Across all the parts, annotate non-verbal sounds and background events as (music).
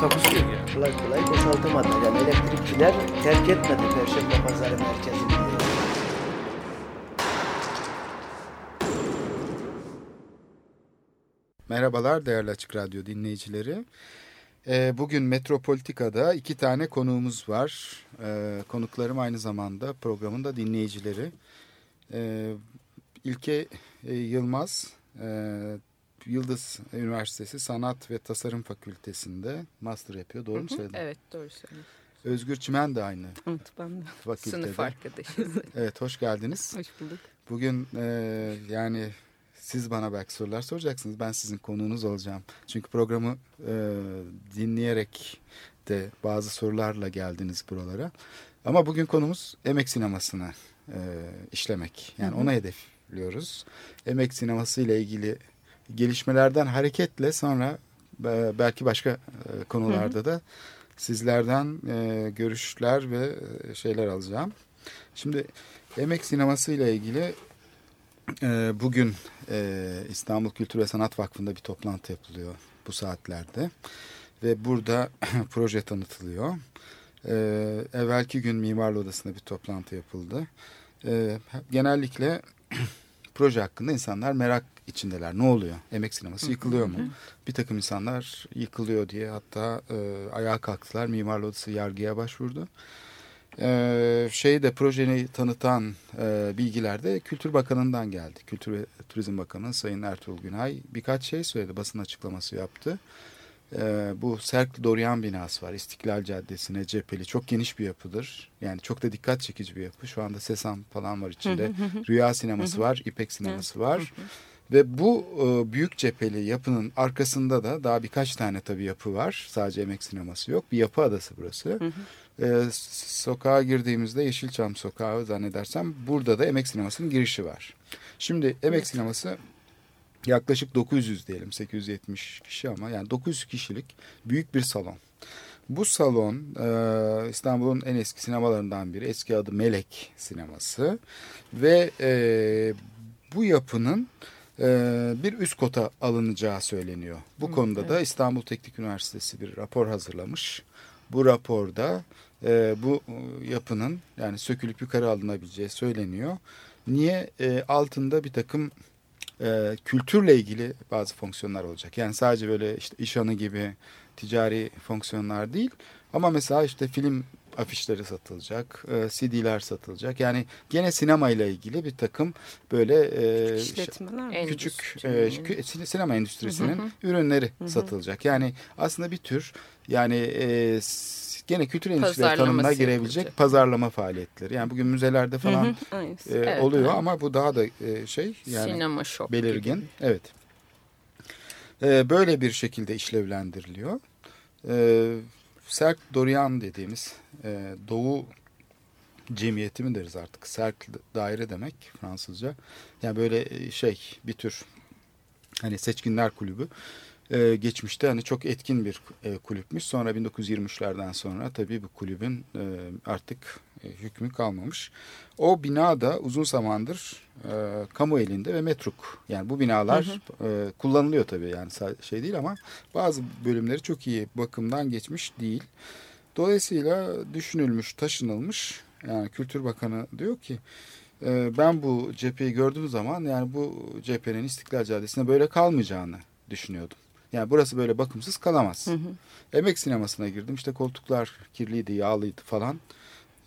Takusu yok ya. kolay kolay boşaltamadı. Yani elektrikçiler terk etmedi Perşembe Pazarı merkezini. Merhabalar değerli Açık Radyo dinleyicileri. Ee, Bugün Metropolitika'da iki tane konuğumuz var. Ee, Konuklarım aynı zamanda programın da dinleyicileri. Ee, İlke e, Yılmaz, e, Yıldız Üniversitesi Sanat ve Tasarım Fakültesi'nde master yapıyor. Doğru mu söyledim? Evet doğru söylüyorsun. Özgür Çimen de aynı Evet ben de fakültede. sınıf arkadaşıyız. (laughs) Evet hoş geldiniz. Hoş bulduk. Bugün e, yani siz bana belki sorular soracaksınız. Ben sizin konuğunuz olacağım. Çünkü programı e, dinleyerek de bazı sorularla geldiniz buralara. Ama bugün konumuz emek sinemasını e, işlemek. Yani ona hedefliyoruz. Emek sineması ile ilgili gelişmelerden hareketle sonra e, belki başka e, konularda da sizlerden e, görüşler ve şeyler alacağım. Şimdi emek sineması ile ilgili bugün İstanbul Kültür ve Sanat Vakfı'nda bir toplantı yapılıyor bu saatlerde. Ve burada (clears throat) proje tanıtılıyor. Evvelki gün Mimarlı Odası'nda bir toplantı yapıldı. Genellikle (clears throat) proje hakkında insanlar merak içindeler. Ne oluyor? Emek sineması yıkılıyor mu? Bir takım insanlar yıkılıyor diye hatta e, ayağa kalktılar. Mimarlı Odası yargıya başvurdu. Ee, şey de projeni tanıtan e, bilgiler de Kültür Bakanı'ndan geldi. Kültür ve Turizm Bakanı Sayın Ertuğrul Günay birkaç şey söyledi. Basın açıklaması yaptı. Ee, bu Serkli Doryan binası var. İstiklal Caddesi'ne cepheli. Çok geniş bir yapıdır. Yani çok da dikkat çekici bir yapı. Şu anda Sesam falan var içinde. Rüya sineması var. İpek sineması var. Ve bu e, büyük cepheli yapının arkasında da daha birkaç tane tabii yapı var. Sadece emek sineması yok. Bir yapı adası burası. E, sokağa girdiğimizde Yeşilçam Sokağı zannedersem burada da emek sinemasının girişi var. Şimdi emek sineması yaklaşık 900 diyelim 870 kişi ama yani 900 kişilik büyük bir salon. Bu salon e, İstanbul'un en eski sinemalarından biri. Eski adı Melek Sineması. Ve e, bu yapının e, bir üst kota alınacağı söyleniyor. Bu konuda da İstanbul Teknik Üniversitesi bir rapor hazırlamış. Bu raporda e, bu yapının yani sökülüp yukarı alınabileceği söyleniyor. Niye? E, altında bir takım e, kültürle ilgili bazı fonksiyonlar olacak. Yani sadece böyle işte işhanı gibi ticari fonksiyonlar değil. Ama mesela işte film afişleri satılacak, e, CD'ler satılacak. Yani gene sinema ile ilgili bir takım böyle e, İşletmeler küçük e, kü- sin- sinema endüstrisinin ürünleri satılacak. Yani aslında bir tür yani e, gene kültür endüstrileri tanımına girebilecek yapılacak. pazarlama faaliyetleri. Yani bugün müzelerde falan e, Evet, oluyor aynen. ama bu daha da e, şey yani Sinema şok belirgin. gibi. Evet. Ee, böyle bir şekilde işlevlendiriliyor. Ee, Serk Dorian dediğimiz e, Doğu cemiyeti mi deriz artık? Serk daire demek Fransızca. Yani böyle e, şey bir tür hani seçkinler kulübü. Ee, geçmişte hani çok etkin bir e, kulüpmüş. Sonra 1923'lerden sonra tabii bu kulübün e, artık e, hükmü kalmamış. O bina da uzun zamandır e, kamu elinde ve metruk. Yani bu binalar e, kullanılıyor tabii yani şey değil ama bazı bölümleri çok iyi bakımdan geçmiş değil. Dolayısıyla düşünülmüş, taşınılmış. Yani Kültür Bakanı diyor ki e, ben bu cepheyi gördüğüm zaman yani bu cephenin İstiklal Caddesi'ne böyle kalmayacağını düşünüyordum. Yani burası böyle bakımsız kalamaz. Emek sinemasına girdim. İşte koltuklar kirliydi, yağlıydı falan.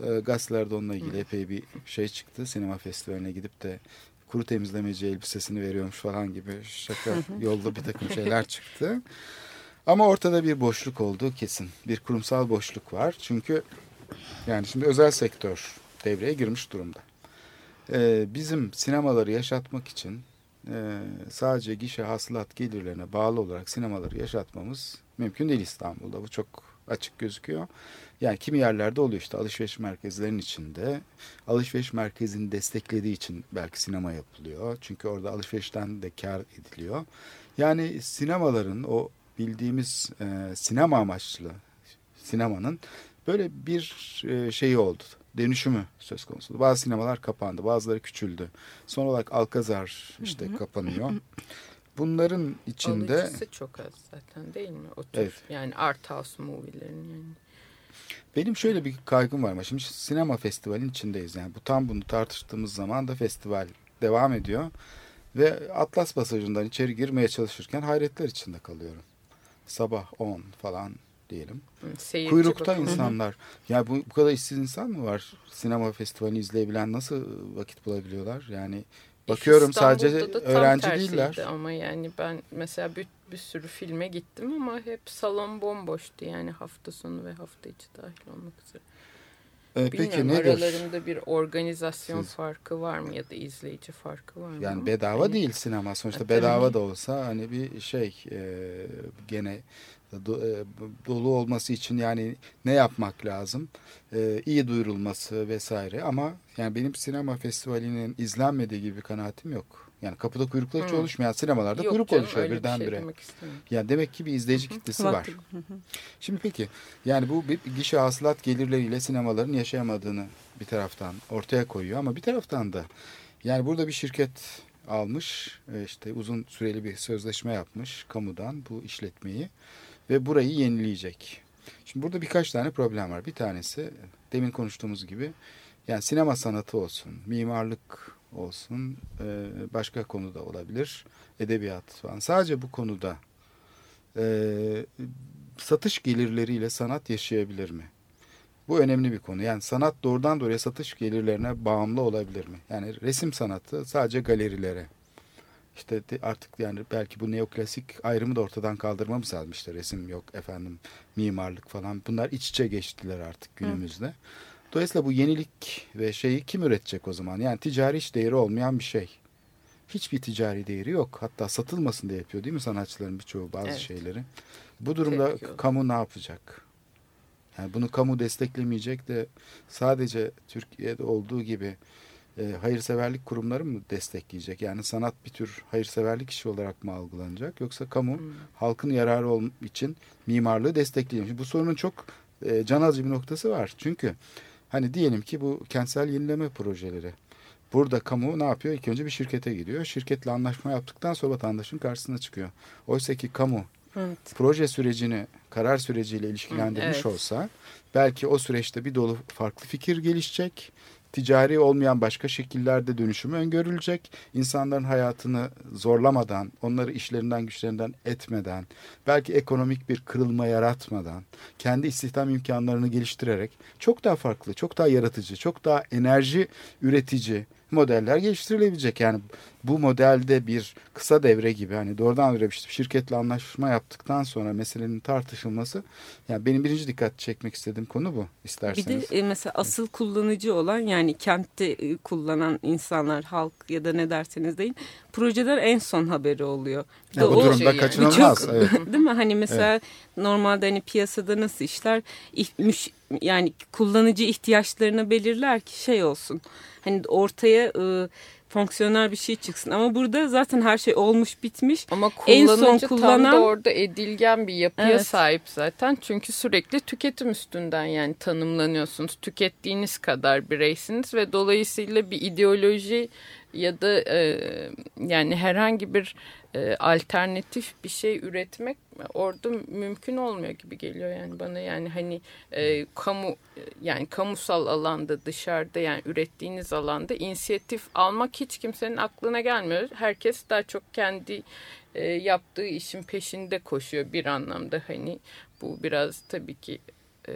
E, gazetelerde onunla ilgili epey bir şey çıktı. Sinema festivaline gidip de kuru temizlemeci elbisesini veriyormuş falan gibi şaka yolda bir takım şeyler çıktı. Ama ortada bir boşluk olduğu kesin. Bir kurumsal boşluk var. Çünkü yani şimdi özel sektör devreye girmiş durumda. Ee, bizim sinemaları yaşatmak için e, sadece gişe hasılat gelirlerine bağlı olarak sinemaları yaşatmamız mümkün değil İstanbul'da. Bu çok açık gözüküyor. Yani kimi yerlerde oluyor işte alışveriş merkezlerinin içinde. Alışveriş merkezini desteklediği için belki sinema yapılıyor. Çünkü orada alışverişten de kar ediliyor. Yani sinemaların o bildiğimiz e, sinema amaçlı sinemanın böyle bir e, şeyi oldu. Dönüşümü söz konusu. Bazı sinemalar kapandı, bazıları küçüldü. Son olarak Alkazar işte kapanıyor. Bunların içinde Alıcısı çok az zaten değil mi? O tür Evet. yani art house movie'lerin yani. benim şöyle bir kaygım var şimdi sinema festivalin içindeyiz. Yani bu tam bunu tartıştığımız zaman da festival devam ediyor. Ve Atlas Pasajı'ndan içeri girmeye çalışırken hayretler içinde kalıyorum. Sabah 10 falan diyelim. Seyirci Kuyrukta bakımından. insanlar. Ya bu, bu kadar işsiz insan mı var? Sinema festivalini izleyebilen nasıl vakit bulabiliyorlar? Yani bakıyorum sadece da öğrenci değiller. Ama yani ben mesela bir, bir sürü filme gittim ama hep salon bomboştu yani hafta sonu ve hafta içi dahil olmak üzere. Ee, Bilmiyorum peki nedir? aralarında bir organizasyon Siz- farkı var mı ya da izleyici farkı var mı? Yani bedava hani- değil sinema. Sonuçta bedava tabii. da olsa hani bir şey e, gene dolu olması için yani ne yapmak lazım? E, iyi duyurulması vesaire ama yani benim sinema festivalinin izlenmediği gibi bir kanaatim yok. Yani kapıda kuyruklar hiç Hı. oluşmuyor. Yani sinemalarda Yok kuyruk canım, oluşuyor şey birdenbire. demek istemiyorum. Yani demek ki bir izleyici kitlesi var. Vakti- Şimdi peki yani bu bir gişe hasılat gelirleriyle sinemaların yaşayamadığını bir taraftan ortaya koyuyor ama bir taraftan da yani burada bir şirket almış e, işte uzun süreli bir sözleşme yapmış kamudan bu işletmeyi ve burayı yenileyecek. Şimdi burada birkaç tane problem var. Bir tanesi demin konuştuğumuz gibi yani sinema sanatı olsun, mimarlık olsun, e, başka konuda olabilir, edebiyat falan. Sadece bu konuda e, satış gelirleriyle sanat yaşayabilir mi? Bu önemli bir konu. Yani sanat doğrudan doğruya satış gelirlerine bağımlı olabilir mi? Yani resim sanatı sadece galerilere. İşte artık yani belki bu neoklasik ayrımı da ortadan kaldırmamız lazım. İşte resim yok efendim mimarlık falan. Bunlar iç içe geçtiler artık günümüzde. Dolayısıyla bu yenilik ve şeyi kim üretecek o zaman? Yani ticari hiç değeri olmayan bir şey. Hiçbir ticari değeri yok. Hatta satılmasın diye yapıyor değil mi sanatçıların birçoğu bazı Evet. şeyleri? Bu durumda Tepki olur. kamu ne yapacak? Yani bunu kamu desteklemeyecek de sadece Türkiye'de olduğu gibi e, hayırseverlik kurumları mı destekleyecek? Yani sanat bir tür hayırseverlik işi olarak mı algılanacak? Yoksa kamu Hmm. halkın yararı ol- için mimarlığı destekleyecek. Bu sorunun çok e, can alıcı bir noktası var. Çünkü hani diyelim ki bu kentsel yenileme projeleri. Burada kamu ne yapıyor? İlk önce bir şirkete gidiyor. Şirketle anlaşma yaptıktan sonra vatandaşın karşısına çıkıyor. Oysa ki kamu Evet. proje sürecini karar süreciyle ilişkilendirmiş evet. olsa belki o süreçte bir dolu farklı fikir gelişecek. Ticari olmayan başka şekillerde dönüşümü öngörülecek. İnsanların hayatını zorlamadan, onları işlerinden güçlerinden etmeden, belki ekonomik bir kırılma yaratmadan, kendi istihdam imkanlarını geliştirerek çok daha farklı, çok daha yaratıcı, çok daha enerji üretici modeller geliştirilebilecek. Yani bu modelde bir kısa devre gibi hani doğrudan doğruya bir şirketle anlaşma yaptıktan sonra meselenin tartışılması yani benim birinci dikkat çekmek istediğim konu bu Bir isterseniz. de e, mesela asıl kullanıcı olan yani kentte e, kullanan insanlar, halk ya da ne derseniz deyin projeler en son haberi oluyor. Bir de Ya bu o- durumda şey (laughs) yani. kaçınılmaz. Çok- Evet. (laughs) Değil mi? Hani mesela normalde hani piyasada nasıl işler müş- yani kullanıcı ihtiyaçlarını belirler ki şey olsun. Hani ortaya e, fonksiyonel bir şey çıksın. Ama burada zaten her şey olmuş bitmiş. Ama En son kullanıcı tam kullanan- da orada edilgen bir yapıya Evet. sahip zaten. Çünkü sürekli tüketim üstünden yani tanımlanıyorsunuz. Tükettiğiniz kadar bireysiniz ve dolayısıyla bir ideoloji ya da e, yani herhangi bir e, alternatif bir şey üretmek orada mümkün olmuyor gibi geliyor yani bana. Yani hani e, kamu yani kamusal alanda dışarıda yani ürettiğiniz alanda inisiyatif almak hiç kimsenin aklına gelmiyor. Herkes daha çok kendi e, yaptığı işin peşinde koşuyor bir anlamda. Hani bu biraz tabii ki e,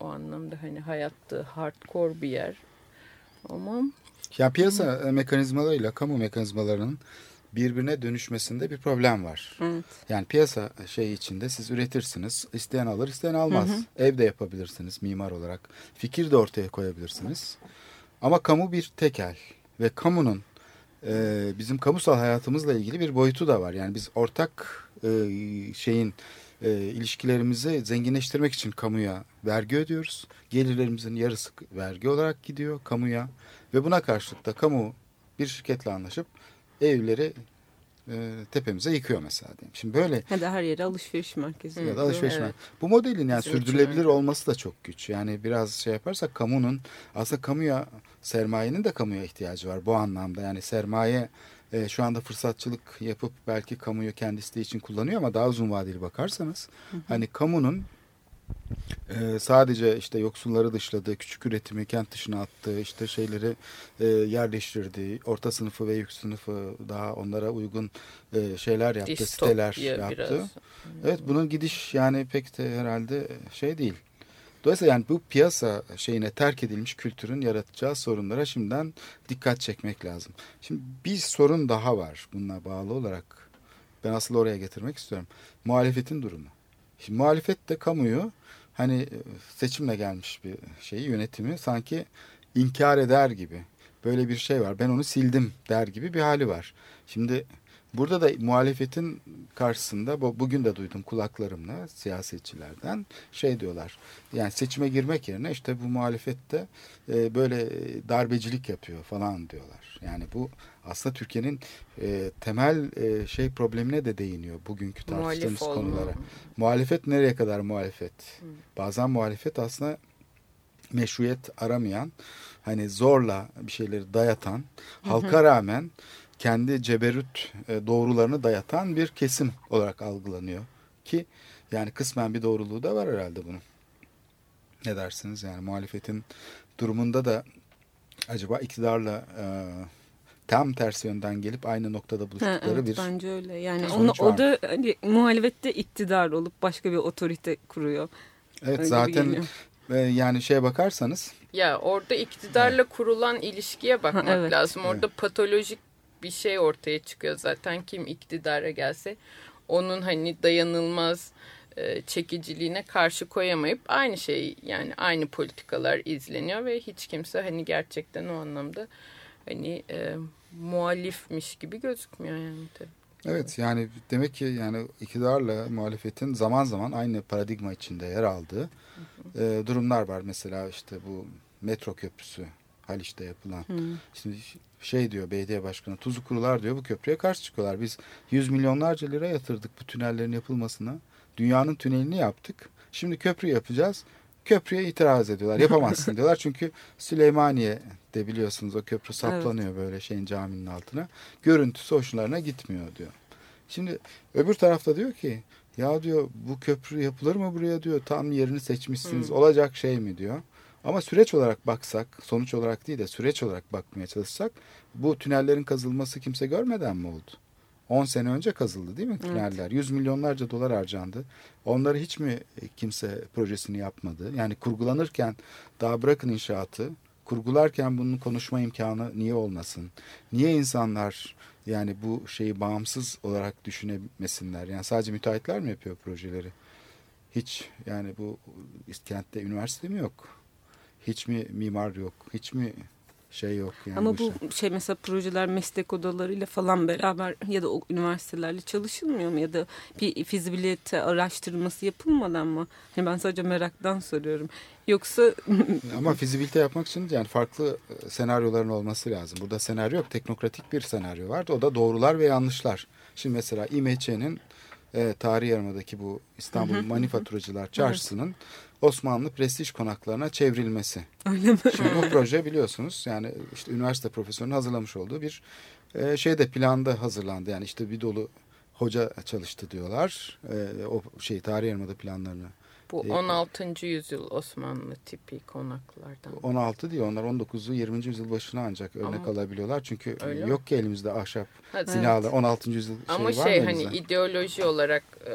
o anlamda hani hayatta hardcore bir yer. Ama Ya piyasa e, mekanizmalarıyla kamu mekanizmalarının birbirine dönüşmesinde bir problem var. Evet. Yani piyasa şey içinde siz üretirsiniz, isteyen alır, isteyen almaz. Evde yapabilirsiniz mimar olarak. Fikir de ortaya koyabilirsiniz. Ama kamu bir tekel ve kamunun e, bizim kamusal hayatımızla ilgili bir boyutu da var. Yani biz ortak e, şeyin e, ilişkilerimizi zenginleştirmek için kamuya vergi ödüyoruz. Gelirlerimizin yarısı vergi olarak gidiyor kamuya ve buna karşılık da kamu bir şirketle anlaşıp evleri e, tepemize yıkıyor mesela diyeyim. Şimdi böyle Hadi her yere alışveriş merkezi. ya da alışveriş evet. mer- Bu modelin yani için sürdürülebilir olması da çok güç. Yani biraz şey yaparsak kamunun aslında kamuya sermayenin de kamuya ihtiyacı var bu anlamda. Yani sermaye e, şu anda fırsatçılık yapıp belki kamuyu kendi isteği için kullanıyor ama daha uzun vadeli bakarsanız hani kamunun e, sadece işte yoksulları dışladığı, küçük üretimi kent dışına attığı, işte şeyleri e, yerleştirdiği, orta sınıfı ve yüksek sınıfı daha onlara uygun e, şeyler yaptı, siteler Distopya yaptı. biraz. Evet bunun gidiş yani pek de herhalde şey değil. Dolayısıyla yani bu piyasa şeyine terk edilmiş kültürün yaratacağı sorunlara şimdiden dikkat çekmek lazım. Şimdi bir sorun daha var bununla bağlı olarak. Ben asıl oraya getirmek istiyorum. Muhalefetin durumu. Şimdi muhalefet de kamuyu hani seçimle gelmiş bir şeyi yönetimi sanki inkar eder gibi. Böyle bir şey var. Ben onu sildim der gibi bir hali var. Şimdi burada da muhalefetin karşısında bu- bugün de duydum kulaklarımla siyasetçilerden şey diyorlar. Yani seçime girmek yerine işte bu muhalefette e, böyle darbecilik yapıyor falan diyorlar. Yani bu aslında Türkiye'nin e, temel e, şey problemine de değiniyor bugünkü tartıştığımız Muhalif olma. konulara. Muhalefet nereye kadar muhalefet? Bazen muhalefet aslında meşruiyet aramayan, hani zorla bir şeyleri dayatan, halka rağmen kendi ceberüt e, doğrularını dayatan bir kesim olarak algılanıyor. Ki yani kısmen bir doğruluğu da var herhalde bunun. Ne dersiniz yani muhalefetin durumunda da acaba iktidarla e, tam tersi yönden gelip aynı noktada Ha, buluştukları evet, bir bence öyle. Yani onu, o da hani, muhalefette iktidar olup başka bir otorite kuruyor. evet Öyle zaten e, yani şeye bakarsanız Ya orada iktidarla kurulan ilişkiye bakmak Ha, evet. lazım. Orada patolojik bir şey ortaya çıkıyor zaten. Kim iktidara gelse onun hani dayanılmaz e, çekiciliğine karşı koyamayıp aynı şey yani aynı politikalar izleniyor ve hiç kimse hani gerçekten o anlamda hani e, muhalifmiş gibi gözükmüyor yani tabii. Evet yani demek ki yani iktidarla muhalefetin zaman zaman aynı paradigma içinde yer aldığı e, durumlar var. Mesela işte bu metro köprüsü Haliç'te yapılan. Şimdi şey diyor belediye başkanı tuzu kurular diyor bu köprüye karşı çıkıyorlar. Biz yüz milyonlarca lira yatırdık bu tünellerin yapılmasına. Dünyanın tünelini yaptık. Şimdi köprü yapacağız. Köprüye itiraz ediyorlar. Yapamazsın (laughs) diyorlar. Çünkü Süleymaniye'de biliyorsunuz o köprü saplanıyor böyle şeyin caminin altına. Görüntüsü hoşlarına gitmiyor diyor. Şimdi öbür tarafta diyor ki ya diyor bu köprü yapılır mı buraya diyor. Tam yerini seçmişsiniz. Olacak şey mi diyor. Ama süreç olarak baksak, sonuç olarak değil de süreç olarak bakmaya çalışsak bu tünellerin kazılması kimse görmeden mi oldu? 10 sene önce kazıldı değil mi tüneller? 100 milyonlarca dolar harcandı. Onları hiç mi kimse projesini yapmadı? Yani kurgulanırken daha bırakın inşaatı, kurgularken bunun konuşma imkanı niye olmasın? Niye insanlar yani bu şeyi bağımsız olarak düşünemesinler? Yani sadece müteahhitler mi yapıyor projeleri? Hiç yani bu kentte üniversite mi yok? Hiç mi mimar yok? Hiç mi şey yok? Yani Ama bu işe? şey mesela projeler meslek odalarıyla falan beraber ya da o üniversitelerle çalışılmıyor mu? Ya da bir fizibilite araştırması yapılmadan mı? Hani ben sadece meraktan soruyorum. Yoksa (laughs) Ama fizibilite yapmak için yani farklı e, senaryoların olması lazım. Burada senaryo yok. Teknokratik bir senaryo var. O da doğrular ve yanlışlar. Şimdi mesela İMÇ'nin e, tarih yarımadaki bu İstanbul Manifaturacılar Çarşısı'nın Osmanlı prestij konaklarına çevrilmesi. öyle mi? Şimdi bu proje biliyorsunuz yani işte üniversite profesörünün hazırlamış olduğu bir e, şeyde planda hazırlandı. Yani işte bir dolu hoca çalıştı diyorlar. E, o şey tarih yarımada planlarını. Bu Ee, 16. yüzyıl Osmanlı tipi konaklardan. 16 değil onlar 19'u 20. yüzyıl başına ancak örnek Ama- alabiliyorlar. Çünkü Öyle yok ki elimizde ahşap Ha, binalar 16. yüzyıl Ama şey var şey hani ideoloji olarak e,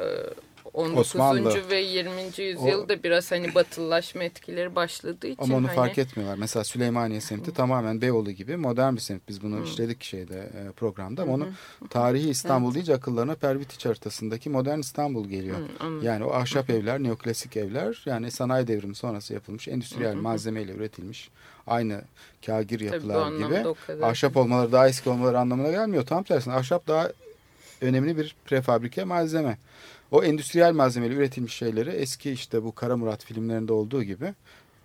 19. Osmanlı. ve 20. yüzyılda biraz hani batılılaşma etkileri başladığı için Ama onu hani fark etmiyorlar. Mesela Süleymaniye semti tamamen Beyoğlu gibi modern bir semt. Biz bunu işledik şeyde e, programda ama onu tarihi İstanbul deyince akıllarına Pervitiç haritasındaki modern İstanbul geliyor. Hı, anladım. Yani o ahşap evler, neoklasik evler yani sanayi devrimi sonrası yapılmış, endüstriyel malzemeyle üretilmiş. Aynı kagir yapılar gibi. o. Ahşap olmaları daha eski olmaları anlamına gelmiyor. Tam tersine ahşap daha önemli bir prefabrike malzeme. O endüstriyel malzemeli üretilmiş şeyleri eski işte bu Kara Murat filmlerinde olduğu gibi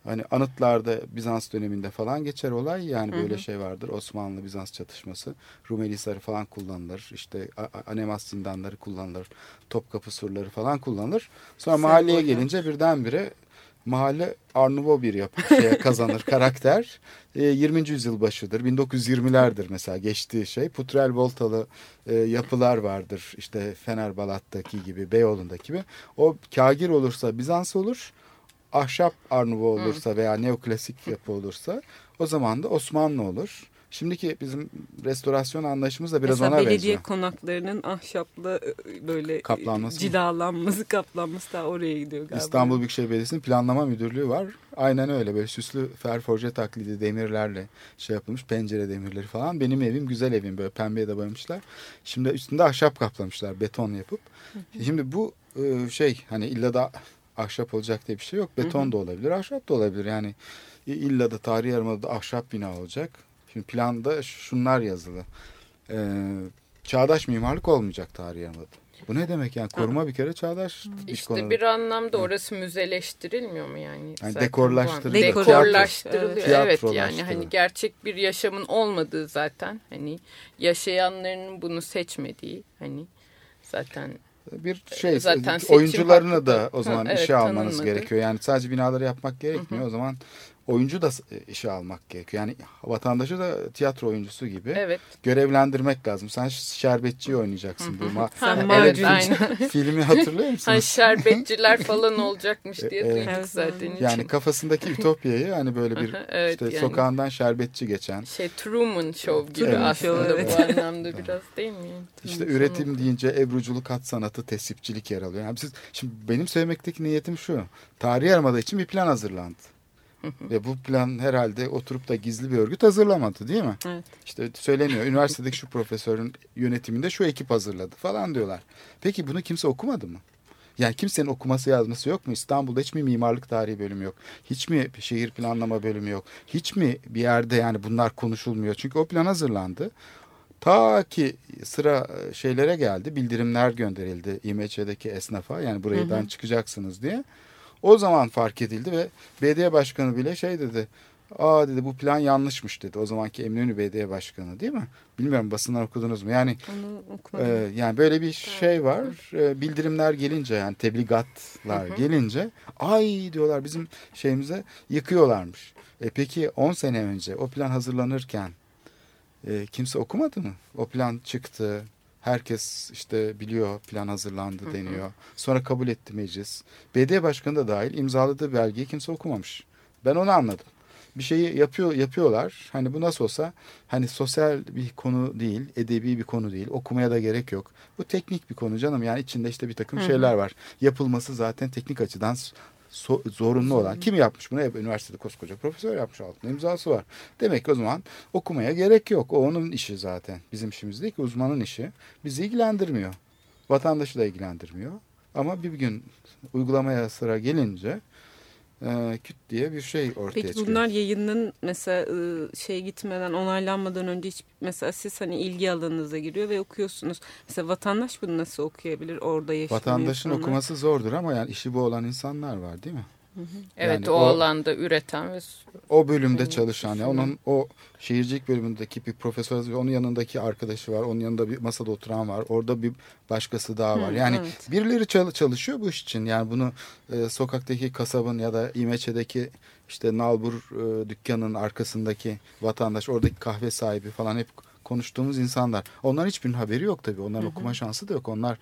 hani anıtlarda Bizans döneminde falan geçer olay yani böyle Hı hı. şey vardır Osmanlı Bizans çatışması Rumeli Hisarı falan kullanılır işte Anemas zindanları kullanılır Topkapı surları falan kullanılır sonra mahalleye Semboller. gelince birdenbire mahalle Arnuvo bir yapı şeye (laughs) kazanır karakter. E, 20. yüzyıl başıdır. 1920'lerdir mesela geçtiği şey. Putrel voltalı e, yapılar vardır. İşte Fenerbalat'taki gibi, Beyoğlu'ndaki gibi. O kagir olursa Bizans olur. Ahşap Arnuvo olursa veya neoklasik yapı olursa o zaman da Osmanlı olur. Şimdiki bizim restorasyon anlayışımız da biraz Mesela ona belediye benziyor. konaklarının ahşapla e, böyle Kaplanması mı? cilalanması, kaplanması da oraya gidiyor galiba. İstanbul Büyükşehir Belediyesi'nin planlama müdürlüğü var. Aynen öyle böyle süslü ferforje taklidi demirlerle şey yapılmış pencere demirleri falan. Benim evim güzel evim böyle pembeye de boyamışlar. Şimdi üstünde ahşap kaplamışlar beton yapıp. Şimdi bu e, şey hani illa da ahşap olacak diye bir şey yok. Beton da olabilir ahşap da olabilir yani illa da tarihi yarımada ahşap bina olacak. Şimdi planda şunlar yazılı. Ee, çağdaş mimarlık olmayacak tarihi yarımada. Bu ne demek yani koruma bir kere çağdaş bir İşte konu. bir anlamda orası müzeleştirilmiyor mu yani? Yani dekorlaştırılıyor. Dekorlaştırılıyor. Evet. Evet yani hani gerçek bir yaşamın olmadığı zaten hani yaşayanların bunu seçmediği hani zaten bir şey Zaten seçim oyuncularını da o zaman (laughs) Ha, evet, işe almanız tanınmadı. gerekiyor. Yani sadece binaları yapmak gerekmiyor. O zaman oyuncu da e, işe almak gerekiyor. Yani vatandaşı da tiyatro oyuncusu gibi evet. görevlendirmek lazım. Sen şerbetçiyi oynayacaksın bu ma- Sen macun. aynen. (laughs) filmi hatırlıyor musun? Hani şerbetçiler falan olacakmış diye (laughs) Evet. duyduk zaten. yani için. kafasındaki ütopyayı hani böyle bir (laughs) Evet, işte yani. sokağından şerbetçi geçen şey Truman Show gibi Evet. aslında Evet. bu anlamda biraz değil mi? İşte Truman üretim Show. deyince ebruculuk, hat sanatı, tesipçilik yer alıyor. Yani siz, şimdi benim söylemekteki niyetim şu. Tarihi Yarımada için bir plan hazırlandı. Ve bu plan herhalde oturup da gizli bir örgüt hazırlamadı değil mi? Evet. İşte söyleniyor. Üniversitedeki şu profesörün yönetiminde şu ekip hazırladı falan diyorlar. Peki bunu kimse okumadı mı? Yani kimsenin okuması yazması yok mu? İstanbul'da hiç mi mimarlık tarihi bölümü yok? Hiç mi şehir planlama bölümü yok? Hiç mi bir yerde yani bunlar konuşulmuyor? Çünkü o plan hazırlandı. Ta ki sıra e, şeylere geldi. Bildirimler gönderildi İMÇ'deki esnafa. Yani buraydan çıkacaksınız diye. O zaman fark edildi ve belediye başkanı bile şey dedi. Aa dedi bu plan yanlışmış dedi. O zamanki Eminönü Belediye Başkanı değil mi? Bilmiyorum basından okudunuz mu? Yani ee, yani böyle bir şey var. Ee, bildirimler gelince yani tebligatlar gelince ay diyorlar bizim şeyimize yıkıyorlarmış. E peki 10 sene önce o plan hazırlanırken e, kimse okumadı mı? O plan çıktı. Herkes işte biliyor plan hazırlandı deniyor. Sonra kabul etti meclis. BD başkanı da dahil imzaladığı belgeyi kimse okumamış. Ben onu anladım. Bir şeyi yapıyor yapıyorlar. Hani bu nasıl olsa hani sosyal bir konu değil, edebi bir konu değil. Okumaya da gerek yok. Bu teknik bir konu canım. Yani içinde işte bir takım şeyler var. Yapılması zaten teknik açıdan so- zorunlu olan. Kim yapmış bunu? Hep üniversitede koskoca profesör yapmış altında imzası var. Demek ki o zaman okumaya gerek yok. O onun işi zaten. Bizim işimiz değil ki uzmanın işi. Bizi ilgilendirmiyor. Vatandaşı da ilgilendirmiyor. Ama bir gün uygulamaya sıra gelince e, küt diye bir şey ortaya Peki çıkıyor. bunlar yayının mesela ı, şey gitmeden onaylanmadan önce hiç mesela siz hani ilgi alanınıza giriyor ve okuyorsunuz. Mesela vatandaş bunu nasıl okuyabilir orada yaşayan Vatandaşın insanlar? okuması zordur ama yani işi bu olan insanlar var değil mi? Evet Yani o, o- alanda üreten ve O bölümde Benim çalışan ya düşünüm. onun o şehircilik bölümündeki bir profesör ve onun yanındaki arkadaşı var. Onun yanında bir masada oturan var. Orada bir başkası daha var. Hı, Yani evet. birileri çal- çalışıyor bu iş için. Yani bunu e, sokaktaki kasabın ya da İmeçe'deki işte nalbur e, dükkanının arkasındaki vatandaş, oradaki kahve sahibi falan hep konuştuğumuz insanlar. Onların hiçbirinin haberi yok tabii. Onların okuma şansı da yok. Onlar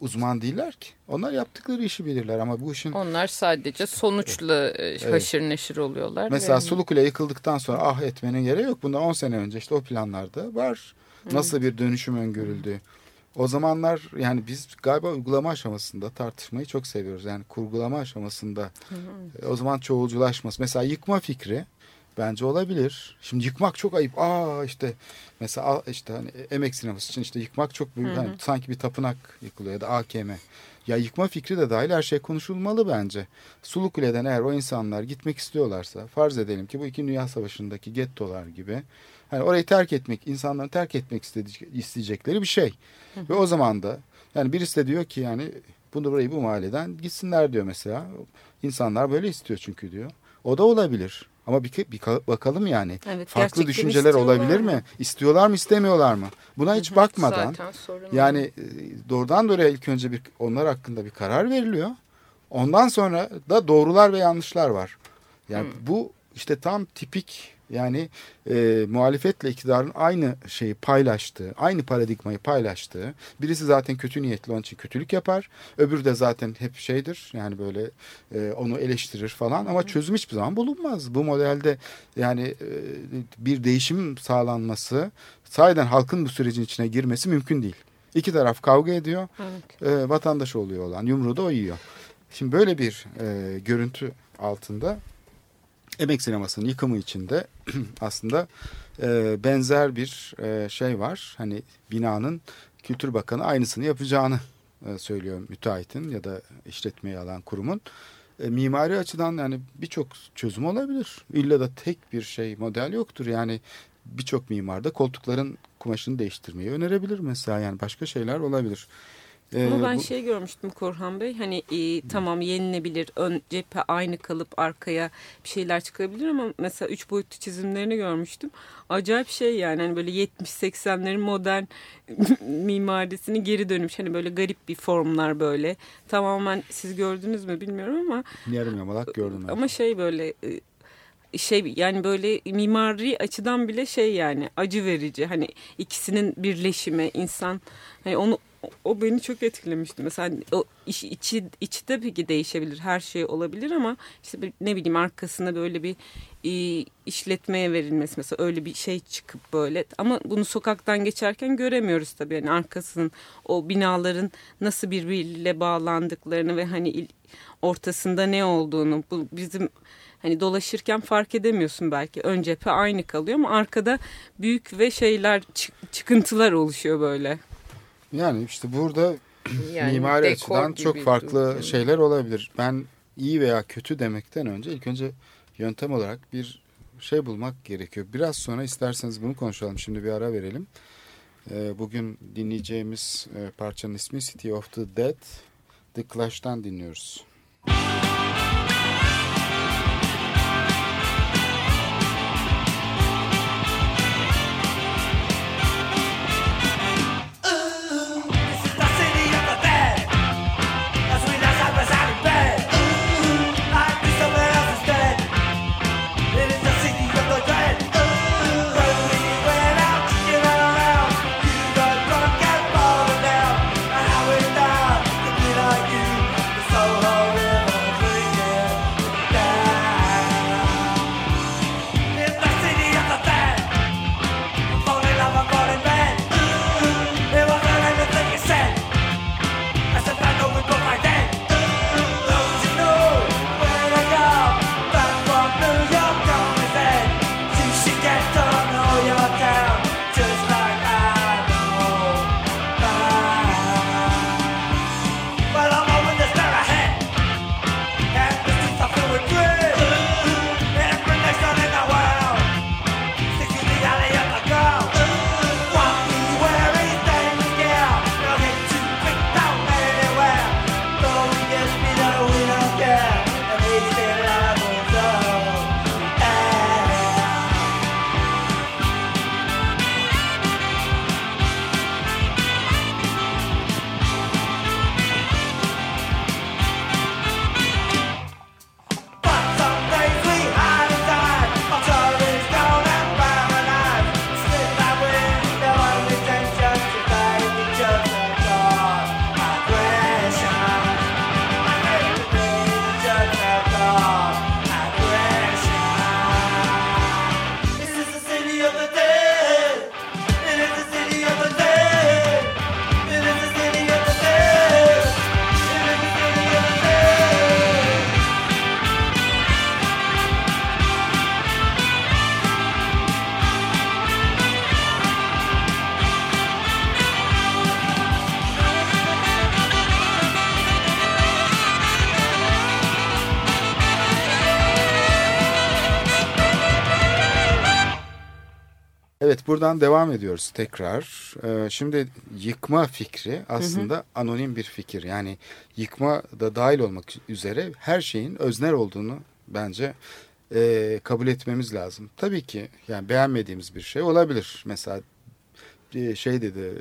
uzman değiller ki. Onlar yaptıkları işi bilirler ama bu işin onlar sadece sonuçla e, haşır neşir oluyorlar. Mesela ve- Sulukule yıkıldıktan sonra ah etmenin yeri yok. Bundan 10 sene önce işte o planlarda var. Nasıl bir dönüşüm öngörüldü. O zamanlar yani biz galiba uygulama aşamasında tartışmayı çok seviyoruz. Yani kurgulama aşamasında e, o zaman çoğulculaşması. Mesela yıkma fikri Bence olabilir. Şimdi yıkmak çok ayıp. Aa işte mesela işte hani emek sineması için işte yıkmak çok büyük. Hani sanki bir tapınak yıkılıyor ya da AKM. Ya yıkma fikri de dahil her şey konuşulmalı bence. Sulu Kule'den eğer o insanlar gitmek istiyorlarsa farz edelim ki bu iki Dünya Savaşı'ndaki gettolar gibi hani orayı terk etmek, insanların terk etmek isteyecekleri bir şey. Ve o zaman da yani birisi de diyor ki yani bunu burayı bu mahalleden gitsinler diyor mesela. İnsanlar böyle istiyor çünkü diyor. O da olabilir. Ama bir, bir bakalım yani. Evet, Farklı düşünceler olabilir mi? mi? İstiyorlar mı istemiyorlar mı? Buna hiç bakmadan yani e, doğrudan doğruya ilk önce bir onlar hakkında bir karar veriliyor. Ondan sonra da doğrular ve yanlışlar var. Yani hmm. bu işte tam tipik yani e, muhalefetle iktidarın aynı şeyi paylaştığı, aynı paradigmayı paylaştığı. Birisi zaten kötü niyetli onun için kötülük yapar. Öbürü de zaten hep şeydir yani böyle e, onu eleştirir falan ama çözüm hiçbir zaman bulunmaz. Bu modelde yani e, bir değişim sağlanması, sahiden halkın bu sürecin içine girmesi mümkün değil. İki taraf kavga ediyor. Evet. E, vatandaş oluyor olan yumruğu da o yiyor. Şimdi böyle bir e, görüntü altında emek sinemasının yıkımı içinde (clears throat) aslında e, benzer bir e, şey var. Hani binanın Kültür Bakanı aynısını yapacağını e, söylüyor müteahhitin ya da işletmeyi alan kurumun. E, mimari açıdan yani birçok çözüm olabilir. İlla da tek bir şey model yoktur. Yani birçok mimar da koltukların kumaşını değiştirmeyi önerebilir mesela yani başka şeyler olabilir. Ama ben bu... şey görmüştüm Korhan Bey hani e, tamam yenilebilir ön cephe aynı kalıp arkaya bir şeyler çıkabilir ama mesela üç boyutlu çizimlerini görmüştüm. Acayip şey yani hani böyle 70-80'lerin modern (laughs) mimarisini geri dönmüş hani böyle garip bir formlar böyle tamamen siz gördünüz mü bilmiyorum ama. Yarım yamalak gördüm. Ama şey böyle e, şey yani böyle mimari açıdan bile şey yani acı verici hani ikisinin birleşimi insan hani onu o beni çok etkilemişti. Mesela o iş, içi, içi de peki değişebilir. Her şey olabilir ama işte bir, ne bileyim arkasında böyle bir e, işletmeye verilmesi mesela öyle bir şey çıkıp böyle ama bunu sokaktan geçerken göremiyoruz tabii yani arkasının o binaların nasıl birbiriyle bağlandıklarını ve hani ortasında ne olduğunu bu bizim hani dolaşırken fark edemiyorsun belki ön cephe aynı kalıyor ama arkada büyük ve şeyler çıkıntılar oluşuyor böyle. Yani işte burada yani mimari açıdan çok farklı durum. şeyler olabilir. Ben iyi veya kötü demekten önce ilk önce yöntem olarak bir şey bulmak gerekiyor. Biraz sonra isterseniz bunu konuşalım. Şimdi bir ara verelim. Ee, bugün dinleyeceğimiz e, parçanın ismi City of the Dead. The Clash'tan dinliyoruz. Müzik Evet buradan devam ediyoruz tekrar. Ee, şimdi yıkma fikri aslında anonim bir fikir. Yani yıkma da dahil olmak üzere her şeyin özner olduğunu bence e, kabul etmemiz lazım. Tabii ki yani beğenmediğimiz bir şey olabilir. Mesela e, şey dedi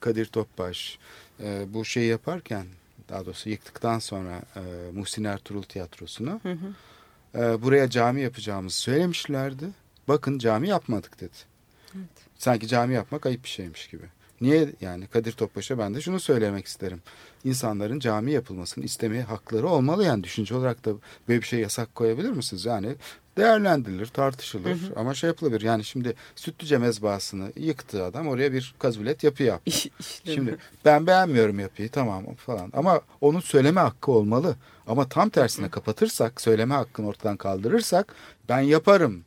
Kadir Topbaş e, bu şeyi yaparken daha doğrusu yıktıktan sonra e, Muhsin Ertuğrul Tiyatrosu'nu e, buraya cami yapacağımızı söylemişlerdi. Bakın cami yapmadık dedi. Sanki cami yapmak ayıp bir şeymiş gibi. Niye yani Kadir Topbaş'a ben de şunu söylemek isterim. İnsanların cami yapılmasını istemeye hakları olmalı yani düşünce olarak da böyle bir şey yasak koyabilir misiniz? Yani değerlendirilir, tartışılır Hı hı. ama şey yapılabilir. Yani şimdi Sütlüce mezbahasını yıktığı adam oraya bir kazulet yapı yaptı. İş, işlemi. Şimdi ben beğenmiyorum yapıyı tamam falan ama onun söyleme hakkı olmalı. Ama tam tersine kapatırsak, söyleme hakkını ortadan kaldırırsak ben yaparım.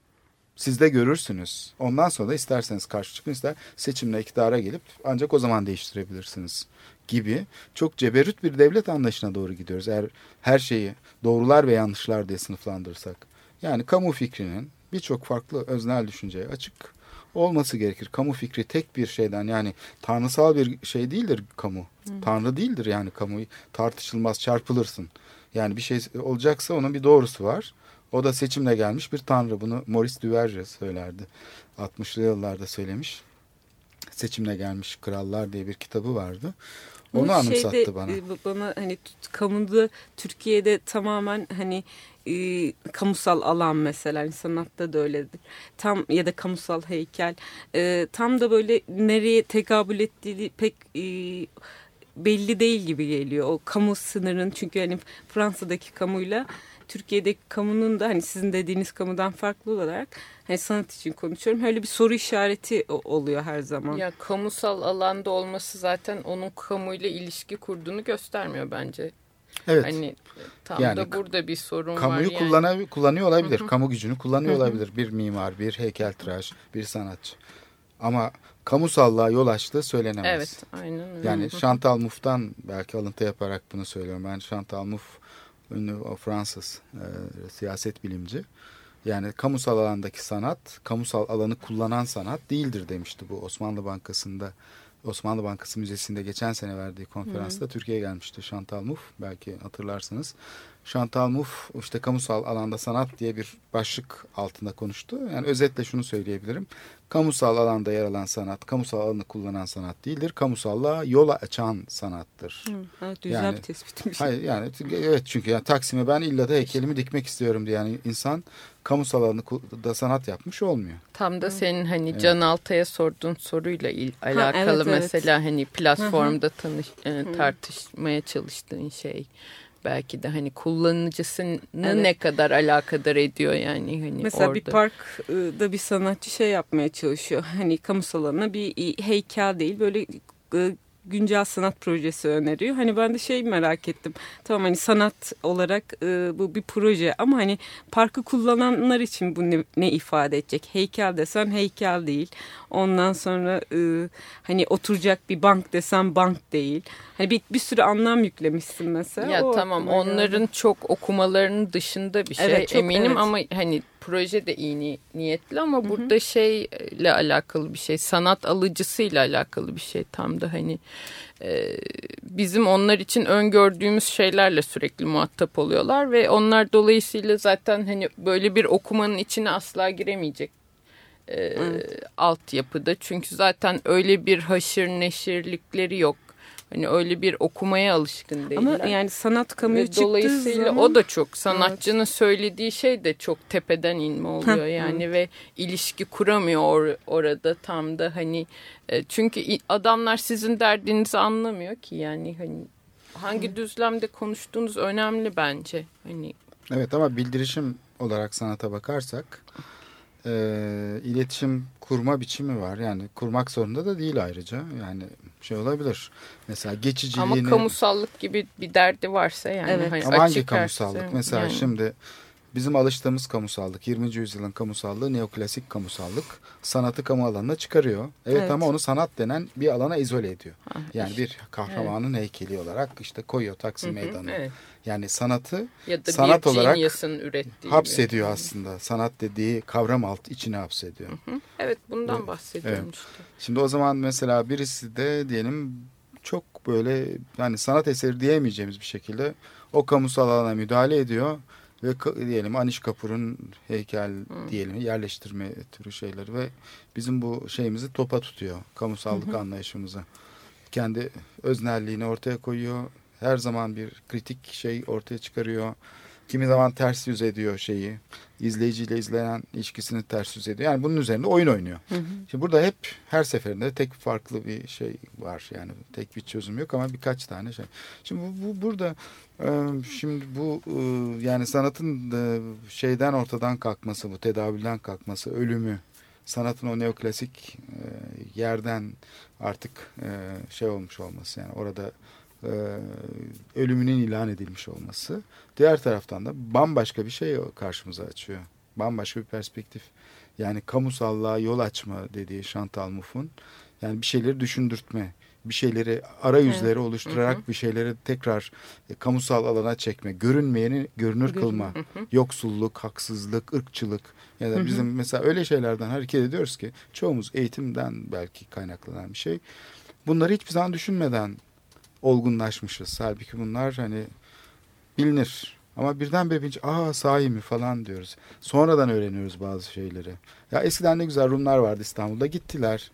Siz de görürsünüz. Ondan sonra da isterseniz karşı çıkın ister seçimle iktidara gelip ancak o zaman değiştirebilirsiniz gibi çok ceberut bir devlet anlayışına doğru gidiyoruz. Eğer her şeyi doğrular ve yanlışlar diye sınıflandırırsak. Yani kamu fikrinin birçok farklı öznel düşünceye açık olması gerekir. Kamu fikri tek bir şeyden yani tanrısal bir şey değildir kamu. Tanrı değildir yani kamu tartışılmaz çarpılırsın. Yani bir şey olacaksa onun bir doğrusu var. O da seçimle gelmiş bir tanrı. Bunu Maurice Duverger söylerdi. 60'lı yıllarda söylemiş. Seçimle gelmiş krallar diye bir kitabı vardı. Onu Bu anımsattı şeyde, bana. bana hani kamuda Türkiye'de tamamen hani e, kamusal alan mesela sanatta da öyledir. Tam ya da kamusal heykel e, tam da böyle nereye tekabül ettiği pek e, belli değil gibi geliyor. O kamu sınırın çünkü hani Fransa'daki kamuyla Türkiye'deki kamunun da hani sizin dediğiniz kamudan farklı olarak hani sanat için konuşuyorum. Öyle bir soru işareti oluyor her zaman. Ya kamusal alanda olması zaten onun kamuyla ilişki kurduğunu göstermiyor bence. Evet. Hani tam Yani da burada bir sorun Kamuyu var yani. kullana- kullanıyor olabilir. Hı hı. Kamu gücünü kullanıyor Hı hı. olabilir. Bir mimar, bir heykeltıraş, bir sanatçı. Ama kamusallığa yol açtığı söylenemez. Evet aynen öyle. Yani Chantal Mouffe'dan belki alıntı yaparak bunu söylüyorum. Ben Chantal Mouffe ünlü o Fransız e, siyaset bilimci. Yani kamusal alandaki sanat, kamusal alanı kullanan sanat değildir demişti bu Osmanlı Bankası'nda. Osmanlı Bankası Müzesi'nde geçen sene verdiği konferansta Türkiye'ye gelmişti Chantal Mouffe belki hatırlarsınız. Chantal Mouffe işte kamusal alanda sanat diye bir başlık altında konuştu. Yani özetle şunu söyleyebilirim. Kamusal alanda yer alan sanat, kamusal alanı kullanan sanat değildir. Kamusallığa yol açan sanattır. Hı, evet, güzel Yani- bir tespitmiş. Hayır yani evet çünkü yani Taksim'e ben illa da heykelimi dikmek istiyorum diye yani insan kamusal alanı da sanat yapmış olmuyor. Tam da senin hani Evet. Can Altay'a sorduğun soruyla il- alakalı evet, evet. mesela hani platformda tanış, e, tartışmaya çalıştığın şey belki de hani kullanıcısını Evet. ne kadar alakadar ediyor yani hani Mesela orada. bir parkda bir sanatçı şey yapmaya çalışıyor. Hani kamusal alana bir heykel değil böyle e, güncel sanat projesi öneriyor. Hani ben de şey merak ettim. Tamam hani sanat olarak e, bu bir proje ama hani parkı kullananlar için bu ne, ne ifade edecek? Heykel desen heykel değil. Ondan sonra e, hani oturacak bir bank desen bank değil. Hani bir, bir sürü anlam yüklemişsin mesela. Ya O tamam onların çok okumalarının dışında bir şey Evet, çok- eminim evet. ama hani proje de iyi ni- niyetli ama burada şeyle alakalı bir şey sanat alıcısıyla alakalı bir şey. Tam da hani e, bizim onlar için öngördüğümüz şeylerle sürekli muhatap oluyorlar ve onlar dolayısıyla zaten hani böyle bir okumanın içine asla giremeyecek e, altyapıda. Çünkü zaten öyle bir haşır neşirlikleri yok. Hani öyle bir okumaya alışkın değiller. Ama yani sanat kamuya Ve çıktığı dolayısıyla zaman... o da çok sanatçının söylediği şey de çok tepeden inme oluyor yani ve ilişki kuramıyor or- orada tam da hani e, çünkü adamlar sizin derdinizi anlamıyor ki yani hani hangi düzlemde konuştuğunuz önemli bence hani. Evet ama bildirişim olarak sanata bakarsak e, iletişim kurma biçimi var. Yani kurmak zorunda da değil ayrıca. Yani şey olabilir. Mesela geçiciliğini... ama kamusallık gibi bir derdi varsa yani Evet. hani Ama hangi kamusallık? herkese- Mesela yani. şimdi bizim alıştığımız kamusallık, 20. yüzyılın kamusallığı, neoklasik kamusallık sanatı kamu alanına çıkarıyor. Evet, Evet. ama onu sanat denen bir alana izole ediyor. Ah, Yani işte. bir kahramanın heykeli olarak işte koyuyor Taksim Meydanı'na. evet. Yani sanatı Ya da sanat bir olarak ürettiği. hapsediyor aslında. Sanat dediği kavram alt içine hapsediyor. Hı? Evet bundan Evet. bahsediyorum Evet. işte. Şimdi o zaman mesela birisi de diyelim çok böyle yani sanat eseri diyemeyeceğimiz bir şekilde o kamusal alana müdahale ediyor ve diyelim Aniş Kapur'un heykel diyelim yerleştirme türü şeyleri ve bizim bu şeyimizi topa tutuyor kamusallık anlayışımızı. Kendi öznelliğini ortaya koyuyor. Her zaman bir kritik şey ortaya çıkarıyor. Kimi zaman ters yüz ediyor şeyi. İzleyiciyle izleyen ilişkisini ters yüz ediyor. Yani bunun üzerinde oyun oynuyor. Şimdi burada hep her seferinde tek farklı bir şey var. Yani tek bir çözüm yok ama birkaç tane şey. Şimdi bu, bu burada e, şimdi bu e, yani sanatın da şeyden ortadan kalkması, bu tedavülden kalkması, ölümü, sanatın o neoklasik e, yerden artık e, şey olmuş olması yani orada e, ölümünün ilan edilmiş olması. Diğer taraftan da bambaşka bir şey karşımıza açıyor. Bambaşka bir perspektif. Yani kamusallığa yol açma dediği Chantal Mouffe'un yani bir şeyleri düşündürtme, bir şeyleri arayüzleri oluşturarak bir şeyleri tekrar e, kamusal alana çekme, görünmeyeni görünür kılma, yoksulluk, haksızlık, ırkçılık ya da bizim mesela öyle şeylerden hareket ediyoruz ki çoğumuz eğitimden belki kaynaklanan bir şey. Bunları hiçbir zaman düşünmeden olgunlaşmışız. Halbuki bunlar hani bilinir. Ama birdenbire bilince aa sahi mi falan diyoruz. Sonradan öğreniyoruz bazı şeyleri. Ya eskiden ne güzel Rumlar vardı İstanbul'da gittiler.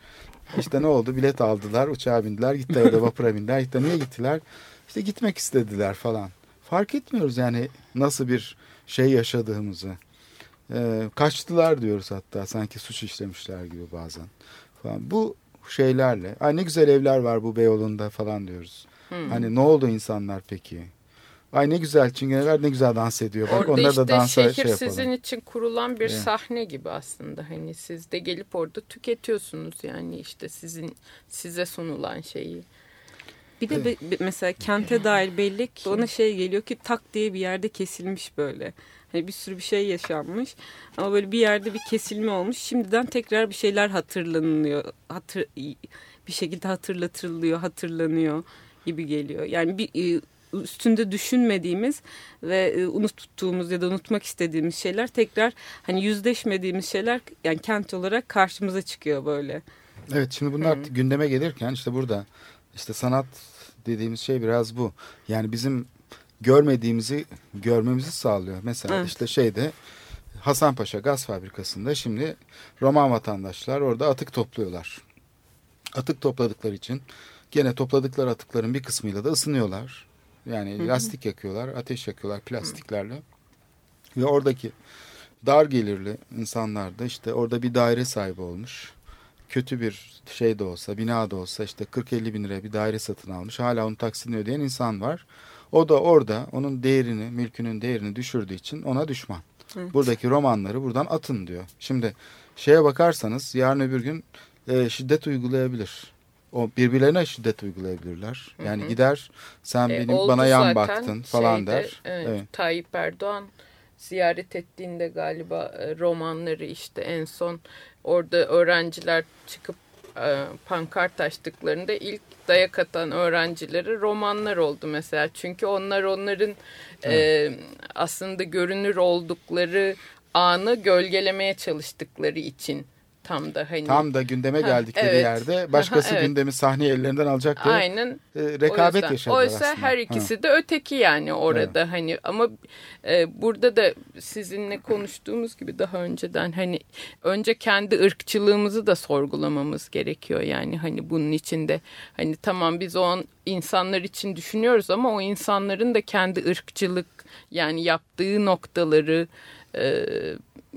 İşte ne oldu bilet aldılar uçağa bindiler gittiler ya da vapura bindiler. İşte niye gittiler? İşte gitmek istediler falan. Fark etmiyoruz yani nasıl bir şey yaşadığımızı. Ee, kaçtılar diyoruz hatta sanki suç işlemişler gibi bazen. Falan. Bu şeylerle ay ne güzel evler var bu Beyoğlu'nda falan diyoruz. Hani ne oldu insanlar peki? Ay ne güzel çingeneler ne güzel dans ediyor. Bak Orada onlar işte da dansa şehir şey yapalım. sizin için kurulan bir Evet. sahne gibi aslında. Hani siz de gelip orada tüketiyorsunuz yani işte sizin size sunulan şeyi. Bir de be- mesela kente dair belli ki ona şey geliyor ki tak diye bir yerde kesilmiş böyle. Hani bir sürü bir şey yaşanmış ama böyle bir yerde bir kesilme olmuş. Şimdiden tekrar bir şeyler hatırlanıyor. Hatır, bir şekilde hatırlatılıyor, hatırlanıyor gibi geliyor. Yani bir e, üstünde düşünmediğimiz ve e, unuttuğumuz ya da unutmak istediğimiz şeyler tekrar hani yüzleşmediğimiz şeyler yani kent olarak karşımıza çıkıyor böyle. Evet şimdi bunlar gündeme gelirken işte burada işte sanat dediğimiz şey biraz bu. Yani bizim görmediğimizi görmemizi sağlıyor. Mesela Evet. işte şeyde Hasanpaşa gaz fabrikasında şimdi Roman vatandaşlar orada atık topluyorlar. Atık topladıkları için gene topladıkları atıkların bir kısmıyla da ısınıyorlar. Yani lastik yakıyorlar, ateş yakıyorlar plastiklerle. Ve oradaki dar gelirli insanlar da işte orada bir daire sahibi olmuş. Kötü bir şey de olsa, bina da olsa işte 40-50 bin liraya bir daire satın almış. Hala onun taksini ödeyen insan var. O da orada onun değerini, mülkünün değerini düşürdüğü için ona düşman. Evet. Buradaki romanları buradan atın diyor. Şimdi şeye bakarsanız yarın öbür gün e, şiddet uygulayabilir. O birbirlerine şiddet uygulayabilirler. Yani gider sen E, benim bana yan baktın falan şeyde, der. evet, Evet. Tayyip Erdoğan ziyaret ettiğinde galiba e, romanları işte en son orada öğrenciler çıkıp e, pankart açtıklarında ilk dayak atan öğrencileri romanlar oldu mesela. Çünkü onlar onların e, aslında görünür oldukları anı gölgelemeye çalıştıkları için tam da hani Tam da gündeme Ha, geldikleri evet. yerde başkası Evet. gündemi sahneyi ellerinden alacak diye aynen e, rekabet yaşadılar Oysa aslında. her Ha. ikisi de öteki yani orada hani ama e, burada da sizinle konuştuğumuz gibi daha önceden hani önce kendi ırkçılığımızı da sorgulamamız gerekiyor yani hani bunun içinde hani tamam biz o an insanlar için düşünüyoruz ama o insanların da kendi ırkçılık yani yaptığı noktaları e,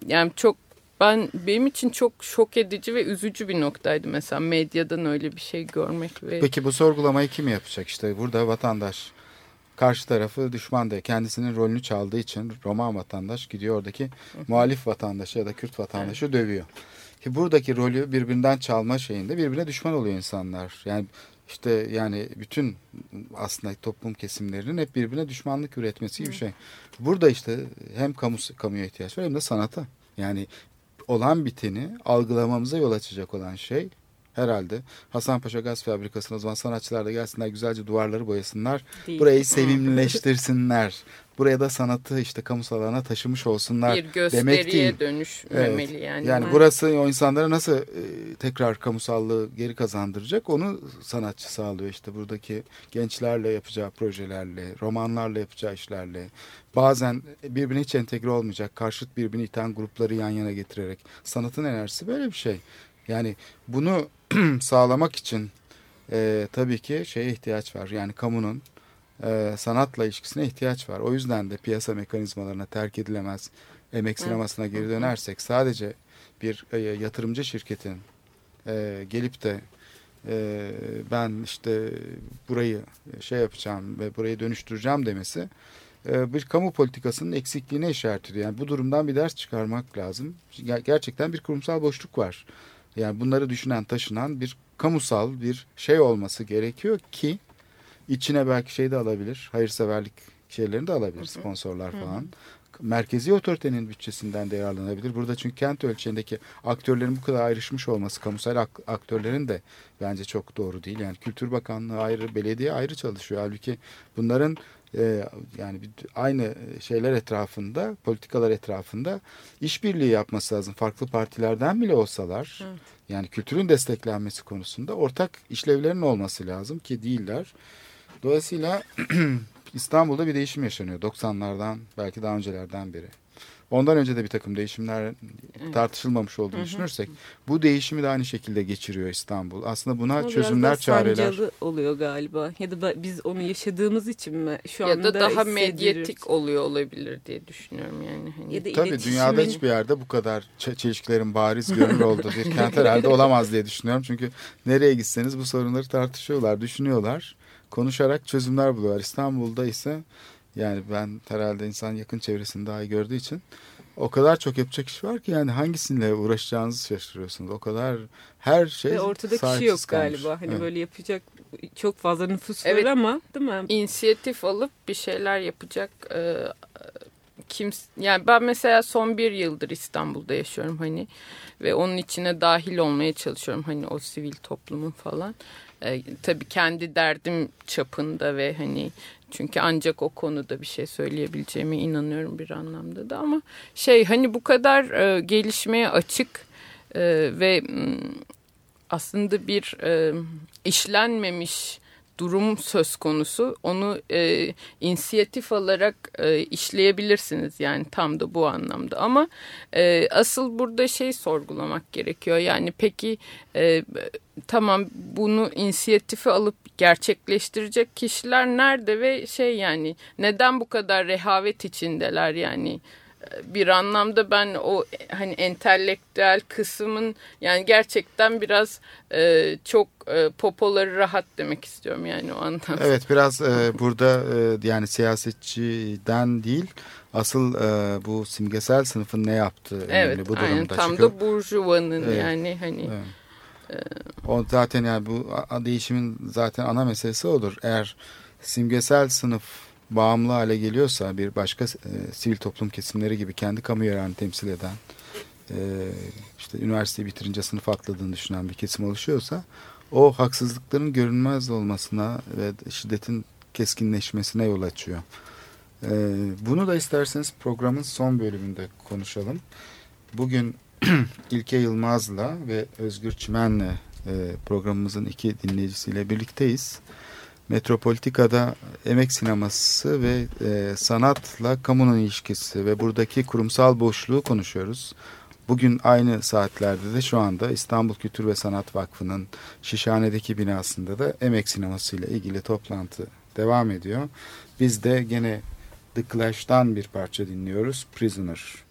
yani çok ben benim için çok şok edici ve üzücü bir noktaydı mesela medyadan öyle bir şey görmek ve Peki bu sorgulamayı kim yapacak? İşte burada vatandaş karşı tarafı düşman da kendisinin rolünü çaldığı için Roman vatandaş gidiyor oradaki muhalif vatandaşı ya da Kürt vatandaşı dövüyor. Ki buradaki rolü birbirinden çalma şeyinde birbirine düşman oluyor insanlar. Yani işte yani bütün aslında toplum kesimlerinin hep birbirine düşmanlık üretmesi gibi bir şey. Burada işte hem kamu, kamuya ihtiyaç var hem de sanata. Yani olan biteni algılamamıza yol açacak olan şey herhalde Hasanpaşa Gaz Fabrikası'na o zaman sanatçılar da gelsinler güzelce duvarları boyasınlar. Değil. Burayı sevimlileştirsinler. (laughs) Buraya da sanatı işte kamusal alana taşımış olsunlar. Bir demek değil. gösteriye dönüşmemeli yani. Yani burası o insanlara nasıl e, tekrar kamusallığı geri kazandıracak onu sanatçı sağlıyor işte buradaki gençlerle yapacağı projelerle, romanlarla yapacağı işlerle. Bazen birbirine hiç entegre olmayacak, karşıt birbirini iten grupları yan yana getirerek. Sanatın enerjisi böyle bir şey. Yani bunu (clears throat) sağlamak için e, tabii ki şeye ihtiyaç var. Yani kamunun e, sanatla ilişkisine ihtiyaç var. O yüzden de piyasa mekanizmalarına terk edilemez emek sinemasına geri dönersek sadece bir e, yatırımcı şirketin e, gelip de e, ben işte burayı şey yapacağım ve burayı dönüştüreceğim demesi e, bir kamu politikasının eksikliğine işaret ediyor. Yani bu durumdan bir ders çıkarmak lazım. Ger- Gerçekten bir kurumsal boşluk var. Yani bunları düşünen, taşınan bir kamusal bir şey olması gerekiyor ki içine belki şey de alabilir. Hayırseverlik şeylerini de alabilir. Sponsorlar falan. Merkezi otoritenin bütçesinden de yararlanabilir. Burada çünkü kent ölçeğindeki aktörlerin bu kadar ayrışmış olması, kamusal ak- aktörlerin de bence çok doğru değil. Yani Kültür Bakanlığı ayrı, belediye ayrı çalışıyor. Halbuki bunların e, yani aynı şeyler etrafında, politikalar etrafında işbirliği yapması lazım. Farklı partilerden bile olsalar. Evet. Yani kültürün desteklenmesi konusunda ortak işlevlerin olması lazım ki değiller. Dolayısıyla (clears throat) İstanbul'da bir değişim yaşanıyor 90'lardan belki daha öncelerden beri. Ondan önce de bir takım değişimler tartışılmamış olduğunu düşünürsek bu değişimi de aynı şekilde geçiriyor İstanbul. Aslında buna Ama biraz çözümler, daha çareler. oluyor galiba. Ya da biz onu yaşadığımız için mi şu ya anda da daha medyatik oluyor olabilir diye düşünüyorum yani. Hani. Ya da Tabii iletişimin- dünyada hiçbir yerde bu kadar çe- çelişkilerin bariz görünür olduğu bir kent herhalde olamaz diye düşünüyorum. Çünkü nereye gitseniz bu sorunları tartışıyorlar, düşünüyorlar. Konuşarak çözümler buluyorlar. İstanbul'da ise yani ben herhalde insan yakın çevresini daha iyi gördüğü için o kadar çok yapacak iş var ki yani hangisiyle uğraşacağınızı şaşırıyorsunuz. O kadar her şey Ve ortada kişi yok kalmış. galiba. Hani Evet. böyle yapacak çok fazla nüfus Evet. var ama değil mi? inisiyatif alıp bir şeyler yapacak e, kim yani ben mesela son bir yıldır İstanbul'da yaşıyorum hani ve onun içine dahil olmaya çalışıyorum hani o sivil toplumun falan E, tabii kendi derdim çapında ve hani çünkü ancak o konuda bir şey söyleyebileceğime inanıyorum bir anlamda da ama şey hani bu kadar e, gelişmeye açık e, ve aslında bir e, işlenmemiş durum söz konusu. Onu e, inisiyatif alarak e, işleyebilirsiniz yani tam da bu anlamda. Ama e, asıl burada şey sorgulamak gerekiyor. Yani peki e, tamam bunu inisiyatifi alıp gerçekleştirecek kişiler nerede ve şey yani neden bu kadar rehavet içindeler yani bir anlamda ben o hani entelektüel kısmın yani gerçekten biraz e, çok e, popoları rahat demek istiyorum yani o anlamda. Evet biraz e, burada e, yani siyasetçiden değil asıl e, bu simgesel sınıfın ne yaptığı önemli Evet bu durumda. aynen tam Çünkü da burjuvanın Evet. yani hani Evet. O zaten yani bu değişimin zaten ana meselesi odur. Eğer simgesel sınıf bağımlı hale geliyorsa bir başka e, sivil toplum kesimleri gibi kendi kamu yararını temsil eden e, işte üniversiteyi bitirince sınıf atladığını düşünen bir kesim oluşuyorsa o haksızlıkların görünmez olmasına ve şiddetin keskinleşmesine yol açıyor. E, bunu da isterseniz programın son bölümünde konuşalım. Bugün (clears throat) İlke Yılmaz'la ve Özgür Çimen'le e, programımızın iki dinleyicisiyle birlikteyiz. Metropolitika'da emek sineması ve e, sanatla kamunun ilişkisi ve buradaki kurumsal boşluğu konuşuyoruz. Bugün aynı saatlerde de şu anda İstanbul Kültür ve Sanat Vakfı'nın Şişhane'deki binasında da emek sineması ile ilgili toplantı devam ediyor. Biz de gene The Clash'tan bir parça dinliyoruz. Prisoner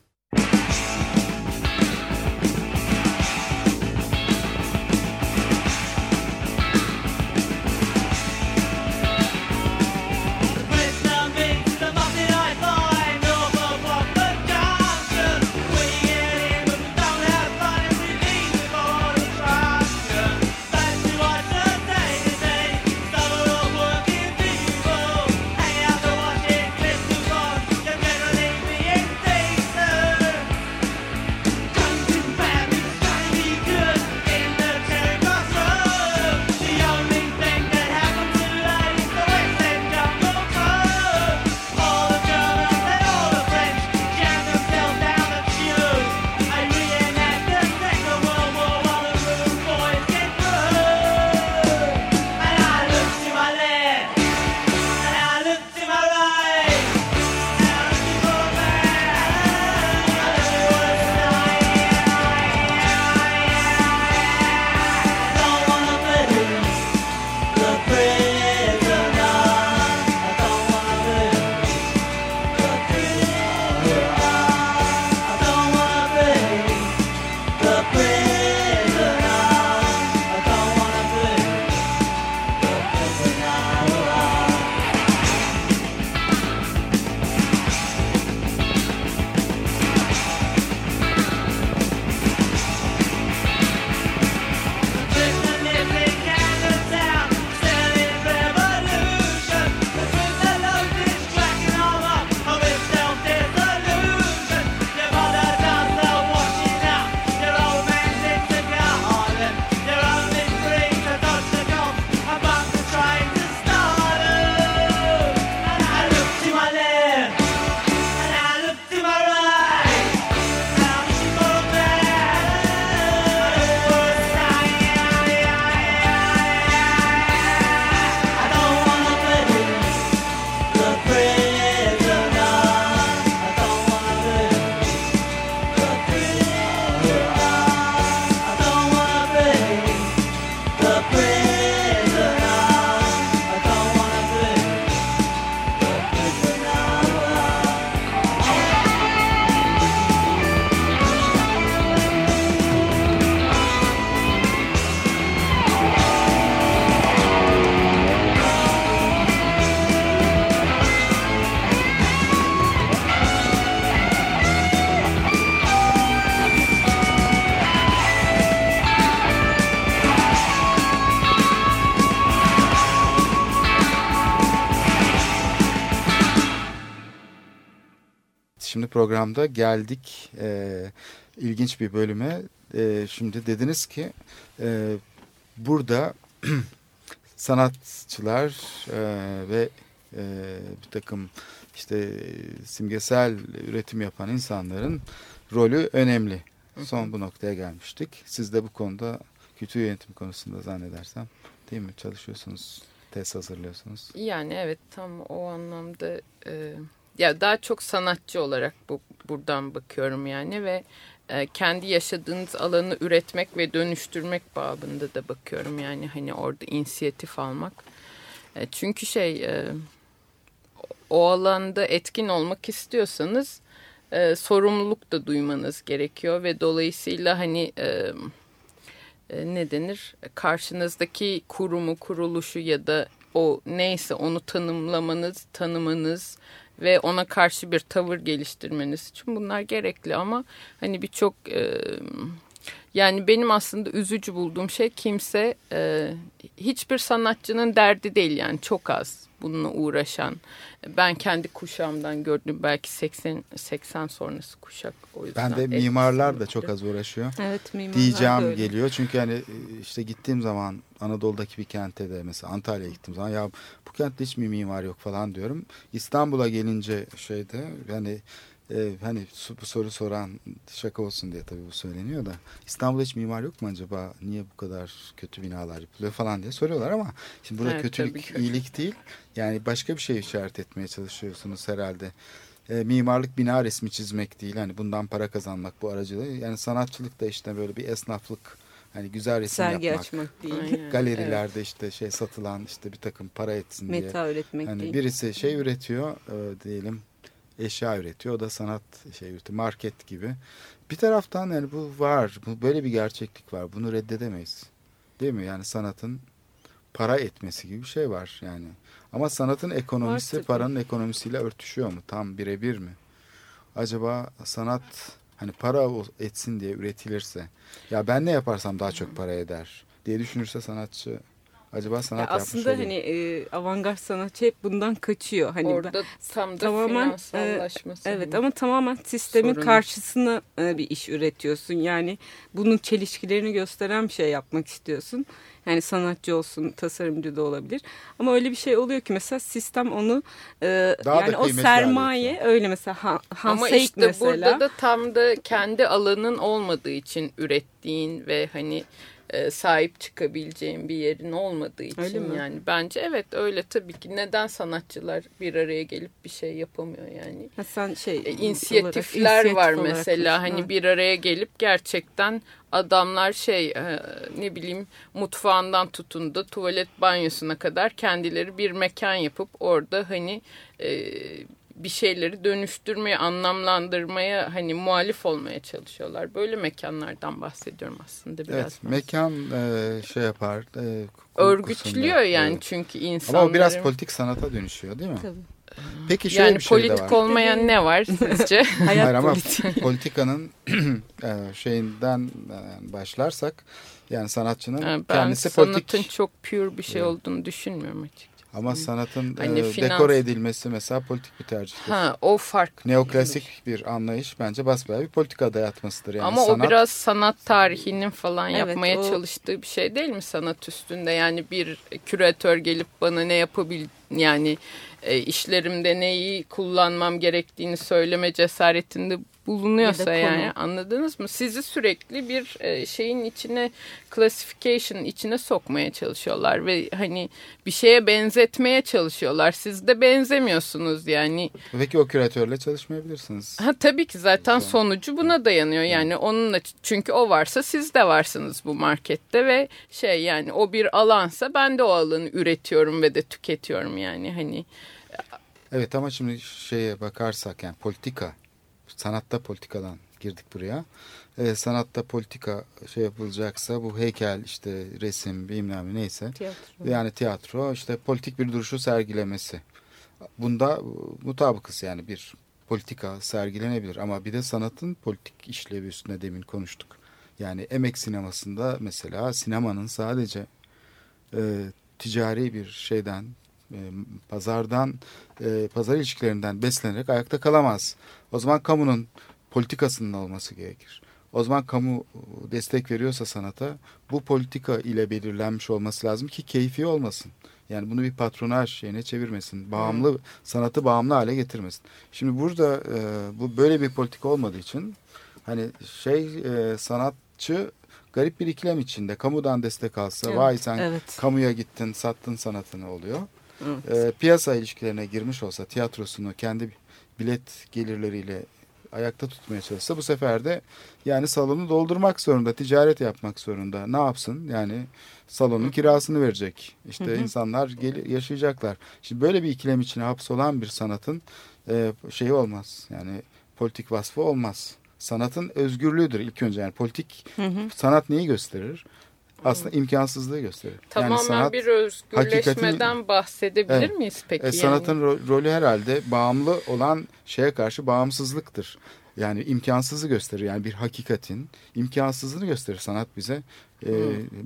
programda geldik e, ilginç bir bölüme. E, şimdi dediniz ki e, burada (clears throat) sanatçılar e, ve e, bir takım işte simgesel üretim yapan insanların rolü önemli. Son bu noktaya gelmiştik. Siz de bu konuda kültür yönetimi konusunda zannedersem değil mi çalışıyorsunuz, test hazırlıyorsunuz. Yani evet tam o anlamda e, ya daha çok sanatçı olarak bu buradan bakıyorum yani ve e, kendi yaşadığınız alanı üretmek ve dönüştürmek babında da bakıyorum yani hani orada inisiyatif almak. E, çünkü şey e, o alanda etkin olmak istiyorsanız e, sorumluluk da duymanız gerekiyor ve dolayısıyla hani e, e, ne denir karşınızdaki kurumu kuruluşu ya da o neyse onu tanımlamanız tanımanız ve ona karşı bir tavır geliştirmeniz için bunlar gerekli. Ama hani birçok e, yani benim aslında üzücü bulduğum şey kimse e, hiçbir sanatçının derdi değil yani çok az bununla uğraşan. Ben kendi kuşağımdan gördüm belki 80 80 sonrası kuşak o yüzden. Ben de mimarlar da çok az uğraşıyor. Evet mimarlar da diyeceğim öyle. geliyor. Çünkü hani işte gittiğim zaman Anadolu'daki bir kente de mesela Antalya'ya gittiğim zaman ya bu kentte hiç mi mimar yok falan diyorum. İstanbul'a gelince şeyde hani e, hani bu soru soran şaka olsun diye tabii bu söyleniyor da İstanbul'da hiç mimar yok mu acaba? Niye bu kadar kötü binalar yapılıyor falan diye soruyorlar ama şimdi burada Evet, kötülük iyilik değil. Yani başka bir şey işaret etmeye çalışıyorsunuz herhalde e, mimarlık bina resmi çizmek değil. Hani bundan para kazanmak bu aracılığı. Yani sanatçılık da işte böyle bir esnaflık. Hani güzel resim Sergi yapmak. açmak (laughs) değil. Aynen, Galerilerde işte şey satılan işte bir takım para etsin diye. Meta üretmek Hani değil. birisi şey üretiyor e, diyelim eşya üretiyor. O da sanat şey üretiyor. Market gibi. Bir taraftan yani bu var. Bu, böyle bir gerçeklik var. Bunu reddedemeyiz. Değil mi? Yani sanatın para etmesi gibi bir şey var yani. Ama sanatın ekonomisi tabii. paranın ekonomisiyle örtüşüyor mu? Tam birebir mi? Acaba sanat hani para o- etsin diye üretilirse ya ben ne yaparsam daha çok para eder diye düşünürse sanatçı acaba sanat Ya yapmış aslında mu? hani e, avantgard sanatçı hep bundan kaçıyor. Hani ben- Orada tam da tamamen, finansallaşması. Evet hani. ama tamamen sistemin Sorun. karşısına e, bir iş üretiyorsun. Yani bunun çelişkilerini gösteren bir şey yapmak istiyorsun. Yani sanatçı olsun, tasarımcı da olabilir. Ama öyle bir şey oluyor ki mesela sistem onu e, Daha da yani o sermaye hale öyle mesela Han, Hans Ama işte mesela. burada da tam da kendi alanın olmadığı için ürettiğin ve hani e, sahip çıkabileceğin bir yerin olmadığı Öyle için mi? yani bence evet öyle tabii ki neden sanatçılar bir araya gelip bir şey yapamıyor yani Ha, sen şey e, inisiyatifler olarak- var olarak mesela diyorsun, hani ha. bir araya gelip gerçekten adamlar şey e, ne bileyim mutfağından tutun da tuvalet banyosuna kadar kendileri bir mekan yapıp orada hani e, bir şeyleri dönüştürmeye, anlamlandırmaya hani muhalif olmaya çalışıyorlar. Böyle mekanlardan bahsediyorum aslında biraz. Evet, mekan e, şey yapar. E, Örgütlüyor yani evet. çünkü insanları. Ama o biraz politik sanata dönüşüyor değil mi? Tabii. Peki şöyle yani bir şey de politik var. olmayan ne var sizce? (laughs) Hayat Hayır ama (laughs) politikanın e, şeyinden e, başlarsak yani sanatçının Yani ben kendisi sanatın politik çok pure bir şey Evet. olduğunu düşünmüyorum açıkçası. Ama sanatın Hani e, finans- dekore edilmesi mesela politik bir tercihtir. Ha o fark. Neoklasik bir anlayış bence basbayağı bir politika dayatmasıdır. Yani Ama sanat, o biraz sanat tarihinin falan Evet, yapmaya o- çalıştığı bir şey değil mi sanat üstünde? Yani bir küratör gelip bana ne yapabil yani e, işlerimde neyi kullanmam gerektiğini söyleme cesaretinde bulunuyorsa yani anladınız mı? Sizi sürekli bir e, şeyin içine classification içine sokmaya çalışıyorlar ve hani bir şeye benzetmeye çalışıyorlar. Siz de benzemiyorsunuz yani. Peki o küratörle çalışmayabilirsiniz. Ha tabii ki zaten sonucu buna dayanıyor. Yani onunla çünkü o varsa siz de varsınız bu markette ve şey yani o bir alansa ben de o alanı üretiyorum ve de tüketiyorum yani hani Evet ama şimdi şeye bakarsak yani politika, sanatta politikadan girdik buraya. Ee, sanatta politika şey yapılacaksa bu heykel işte resim bilmem ne neyse. Tiyatro. Yani tiyatro işte politik bir duruşu sergilemesi. Bunda mutabıkız yani bir politika sergilenebilir ama bir de sanatın politik işlevi üstüne demin konuştuk. Yani emek sinemasında mesela sinemanın sadece e, ticari bir şeyden e, pazardan e, pazar ilişkilerinden beslenerek ayakta kalamaz. O zaman kamunun politikasının olması gerekir. O zaman kamu destek veriyorsa sanata bu politika ile belirlenmiş olması lazım ki keyfi olmasın. Yani bunu bir patronaj şeyine çevirmesin. Bağımlı sanatı bağımlı hale getirmesin. Şimdi burada e, bu böyle bir politika olmadığı için hani şey e, sanatçı garip bir ikilem içinde. Kamudan destek alsa Evet, vay sen evet. kamuya gittin sattın sanatını oluyor. Evet. E, piyasa ilişkilerine girmiş olsa tiyatrosunu kendi bilet gelirleriyle ayakta tutmaya çalışsa bu sefer de yani salonu doldurmak zorunda, ticaret yapmak zorunda. Ne yapsın? Yani salonun kirasını verecek. İşte insanlar gel- yaşayacaklar. Şimdi böyle bir ikilem içine hapsolan bir sanatın e, şeyi olmaz. Yani politik vasfı olmaz. Sanatın özgürlüğüdür ilk önce. Yani politik sanat neyi gösterir? Aslında imkansızlığı gösterir. tamamen yani sanat, bir özgürleşmeden bahsedebilir Evet. miyiz peki? e, yani? sanatın ro- rolü herhalde bağımlı olan şeye karşı bağımsızlıktır. Yani imkansızı gösterir. Yani bir hakikatin imkansızlığını gösterir sanat bize. E,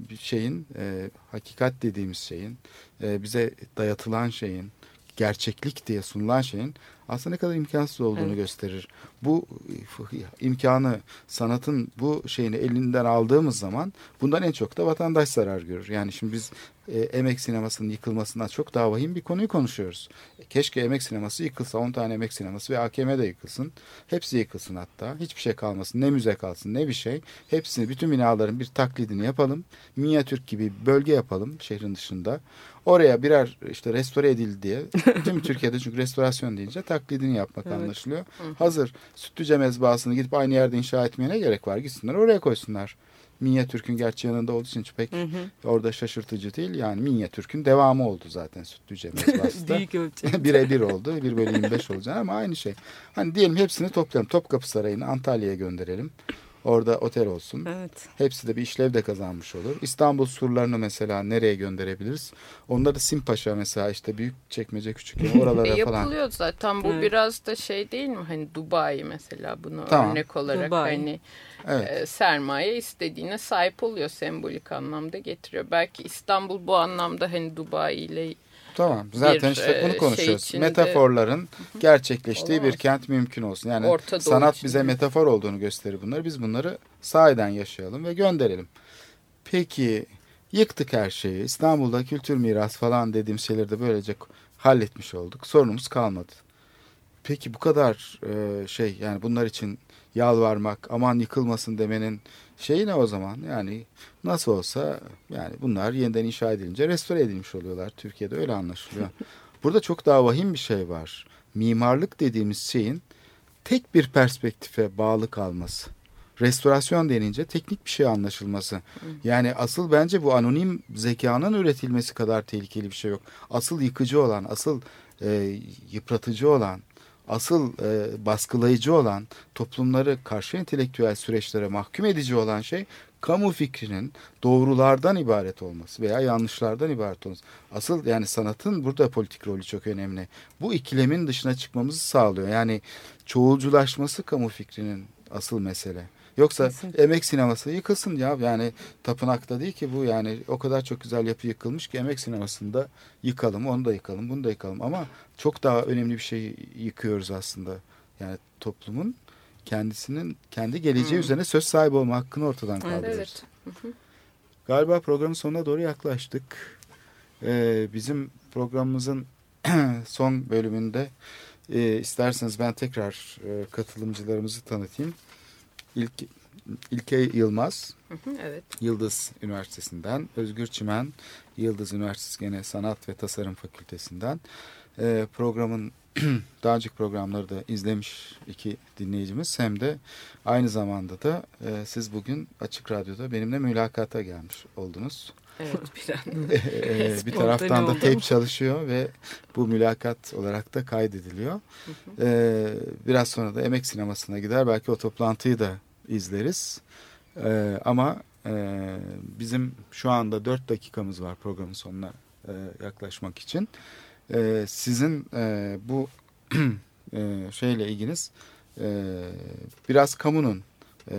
bir şeyin e, hakikat dediğimiz şeyin e, bize dayatılan şeyin gerçeklik diye sunulan şeyin aslında ne kadar imkansız olduğunu Evet. gösterir. Bu e, imkanı sanatın bu şeyini elinden aldığımız zaman bundan en çok da vatandaş zarar görür. Yani şimdi biz e, emek sinemasının yıkılmasından çok daha vahim bir konuyu konuşuyoruz. Keşke emek sineması yıkılsa 10 tane emek sineması ve AKM de yıkılsın. Hepsi yıkılsın hatta. Hiçbir şey kalmasın. Ne müze kalsın ne bir şey. Hepsini bütün binaların bir taklidini yapalım. Minyatürk gibi bölge yapalım şehrin dışında. Oraya birer işte restore edildi diye. Tüm Türkiye'de çünkü restorasyon deyince taklidini yapmak Evet. anlaşılıyor. Hazır Sütlüce mezbahasını gidip aynı yerde inşa etmeye ne gerek var? Gitsinler oraya koysunlar. Minyatürk'ün gerçi yanında olduğu için pek orada şaşırtıcı değil. Yani Minyatürk'ün devamı oldu zaten Sütlüce mezbahası (laughs) da. Büyük ölçü. (laughs) Bire bir oldu. Bir bölü 25 olacak ama aynı şey. Hani diyelim hepsini toplayalım. Topkapı Sarayı'nı Antalya'ya gönderelim. Orada otel olsun. Evet. Hepsi de bir işlev de kazanmış olur. İstanbul surlarını mesela nereye gönderebiliriz? Onları Simpaşa mesela işte büyük çekmece küçük oralara E, falan. yapılıyor zaten. Bu Evet. biraz da şey değil mi? Hani Dubai mesela bunu Tamam. örnek olarak Dubai. hani Evet. e, sermaye istediğine sahip oluyor sembolik anlamda getiriyor. Belki İstanbul bu anlamda hani Dubai ile Tamam. Zaten bir, işte bunu e, konuşuyoruz. şey Metaforların gerçekleştiği bir Olamaz. kent mümkün olsun. Yani Orta sanat içinde. bize metafor olduğunu gösterir bunları. Biz bunları sahiden yaşayalım ve gönderelim. Peki yıktık her şeyi. İstanbul'da kültür miras falan dediğim şeyleri de böylece halletmiş olduk. Sorunumuz kalmadı. Peki bu kadar e, şey yani bunlar için yalvarmak aman yıkılmasın demenin şeyi ne o zaman? Yani nasıl olsa yani bunlar yeniden inşa edilince restore edilmiş oluyorlar. Türkiye'de öyle anlaşılıyor. (laughs) Burada çok daha vahim bir şey var. Mimarlık dediğimiz şeyin tek bir perspektife bağlı kalması. Restorasyon denince teknik bir şey anlaşılması. Yani asıl bence bu anonim zekanın üretilmesi kadar tehlikeli bir şey yok. Asıl yıkıcı olan, asıl e, yıpratıcı olan, asıl e, baskılayıcı olan, toplumları karşı entelektüel süreçlere mahkum edici olan şey kamu fikrinin doğrulardan ibaret olması veya yanlışlardan ibaret olması. Asıl yani sanatın burada politik rolü çok önemli. Bu ikilemin dışına çıkmamızı sağlıyor. Yani çoğulculaşması kamu fikrinin asıl mesele. Yoksa Kesinlikle. emek sineması yıkılsın ya yani tapınakta değil ki bu yani o kadar çok güzel yapı yıkılmış ki emek sinemasında yıkalım onu da yıkalım bunu da yıkalım ama çok daha önemli bir şey yıkıyoruz aslında. Yani toplumun kendisinin kendi geleceği üzerine söz sahibi olma hakkını ortadan kaldırıyoruz. Evet. Galiba programın sonuna doğru yaklaştık. Ee, bizim programımızın (clears throat) son bölümünde e, isterseniz ben tekrar e, katılımcılarımızı tanıtayım. İlk İlke Yılmaz, Hı hı, evet. Yıldız Üniversitesi'nden, Özgür Çimen, Yıldız Üniversitesi gene Sanat ve Tasarım Fakültesinden. Ee, programın (clears throat) daha önceki programları da izlemiş iki dinleyicimiz. Hem de aynı zamanda da e, siz bugün Açık Radyo'da benimle mülakata gelmiş oldunuz. Evet (laughs) bir an. Ee, bir Spontane taraftan da teyp çalışıyor ve bu mülakat olarak da kaydediliyor. Ee, biraz sonra da Emek Sineması'na gider. Belki o toplantıyı da izleriz. Ee, ama e, bizim şu anda 4 dakikamız var programın sonuna e, yaklaşmak için. Ee, sizin e, bu (clears throat) e, şeyle ilginiz e, biraz kamunun e,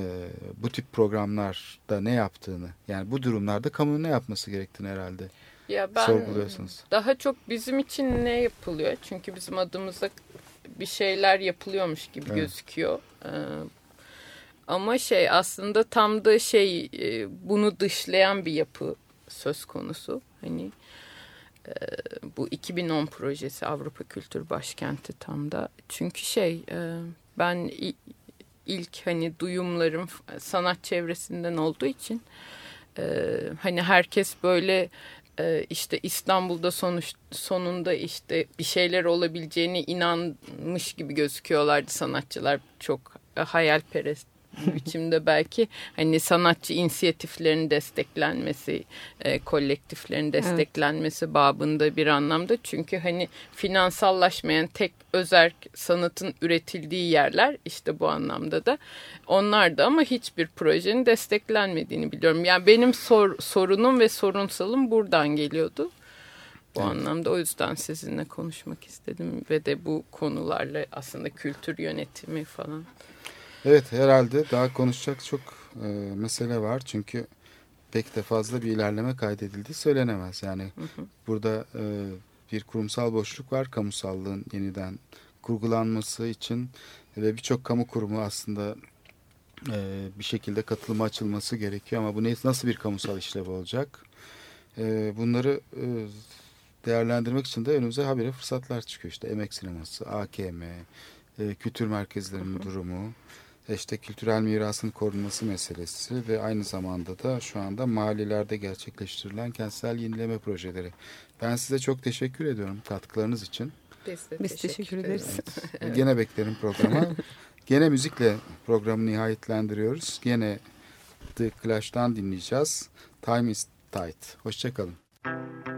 bu tip programlarda ne yaptığını yani bu durumlarda kamunun ne yapması gerektiğini herhalde Ya ben sorguluyorsunuz. daha çok bizim için ne yapılıyor? Çünkü bizim adımıza bir şeyler yapılıyormuş gibi Evet. gözüküyor. Ee, ama şey aslında tam da şey e, bunu dışlayan bir yapı söz konusu. Hani e, bu 2010 projesi Avrupa Kültür Başkenti tam da. Çünkü şey e, ben ilk hani duyumlarım sanat çevresinden olduğu için hani herkes böyle işte İstanbul'da sonuç sonunda işte bir şeyler olabileceğine inanmış gibi gözüküyorlardı sanatçılar çok hayalperest (laughs) biçimde belki hani sanatçı inisiyatiflerin desteklenmesi, e, kolektiflerin desteklenmesi babında bir anlamda. Çünkü hani finansallaşmayan tek özerk sanatın üretildiği yerler işte bu anlamda da onlar da ama hiçbir projenin desteklenmediğini biliyorum. Yani benim sor, sorunum ve sorunsalım buradan geliyordu. Bu anlamda o yüzden sizinle konuşmak istedim ve de bu konularla aslında kültür yönetimi falan. Evet herhalde daha konuşacak çok e, mesele var çünkü pek de fazla bir ilerleme kaydedildiği söylenemez. Yani burada e, bir kurumsal boşluk var kamusallığın yeniden kurgulanması için ve birçok kamu kurumu aslında e, bir şekilde katılıma açılması gerekiyor ama bu ne, nasıl bir kamusal işlev olacak? E, bunları e, değerlendirmek için de önümüze habire fırsatlar çıkıyor. İşte emek sineması, AKM, e, kültür merkezlerinin durumu, işte kültürel mirasın korunması meselesi ve aynı zamanda da şu anda mahallelerde gerçekleştirilen kentsel yenileme projeleri. Ben size çok teşekkür ediyorum katkılarınız için. Biz, de Biz teşekkür ederiz. (laughs) Gene beklerim programa. (laughs) Gene müzikle programı nihayetlendiriyoruz. Gene The Clash'tan dinleyeceğiz. Time is tight. Hoşçakalın. Thank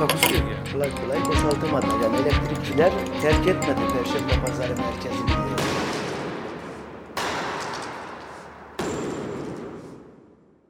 Takusuyor yani. Kolay kolay boşaltamadı. Yani elektrikçiler terk etmedi Perşembe Pazarı merkezini.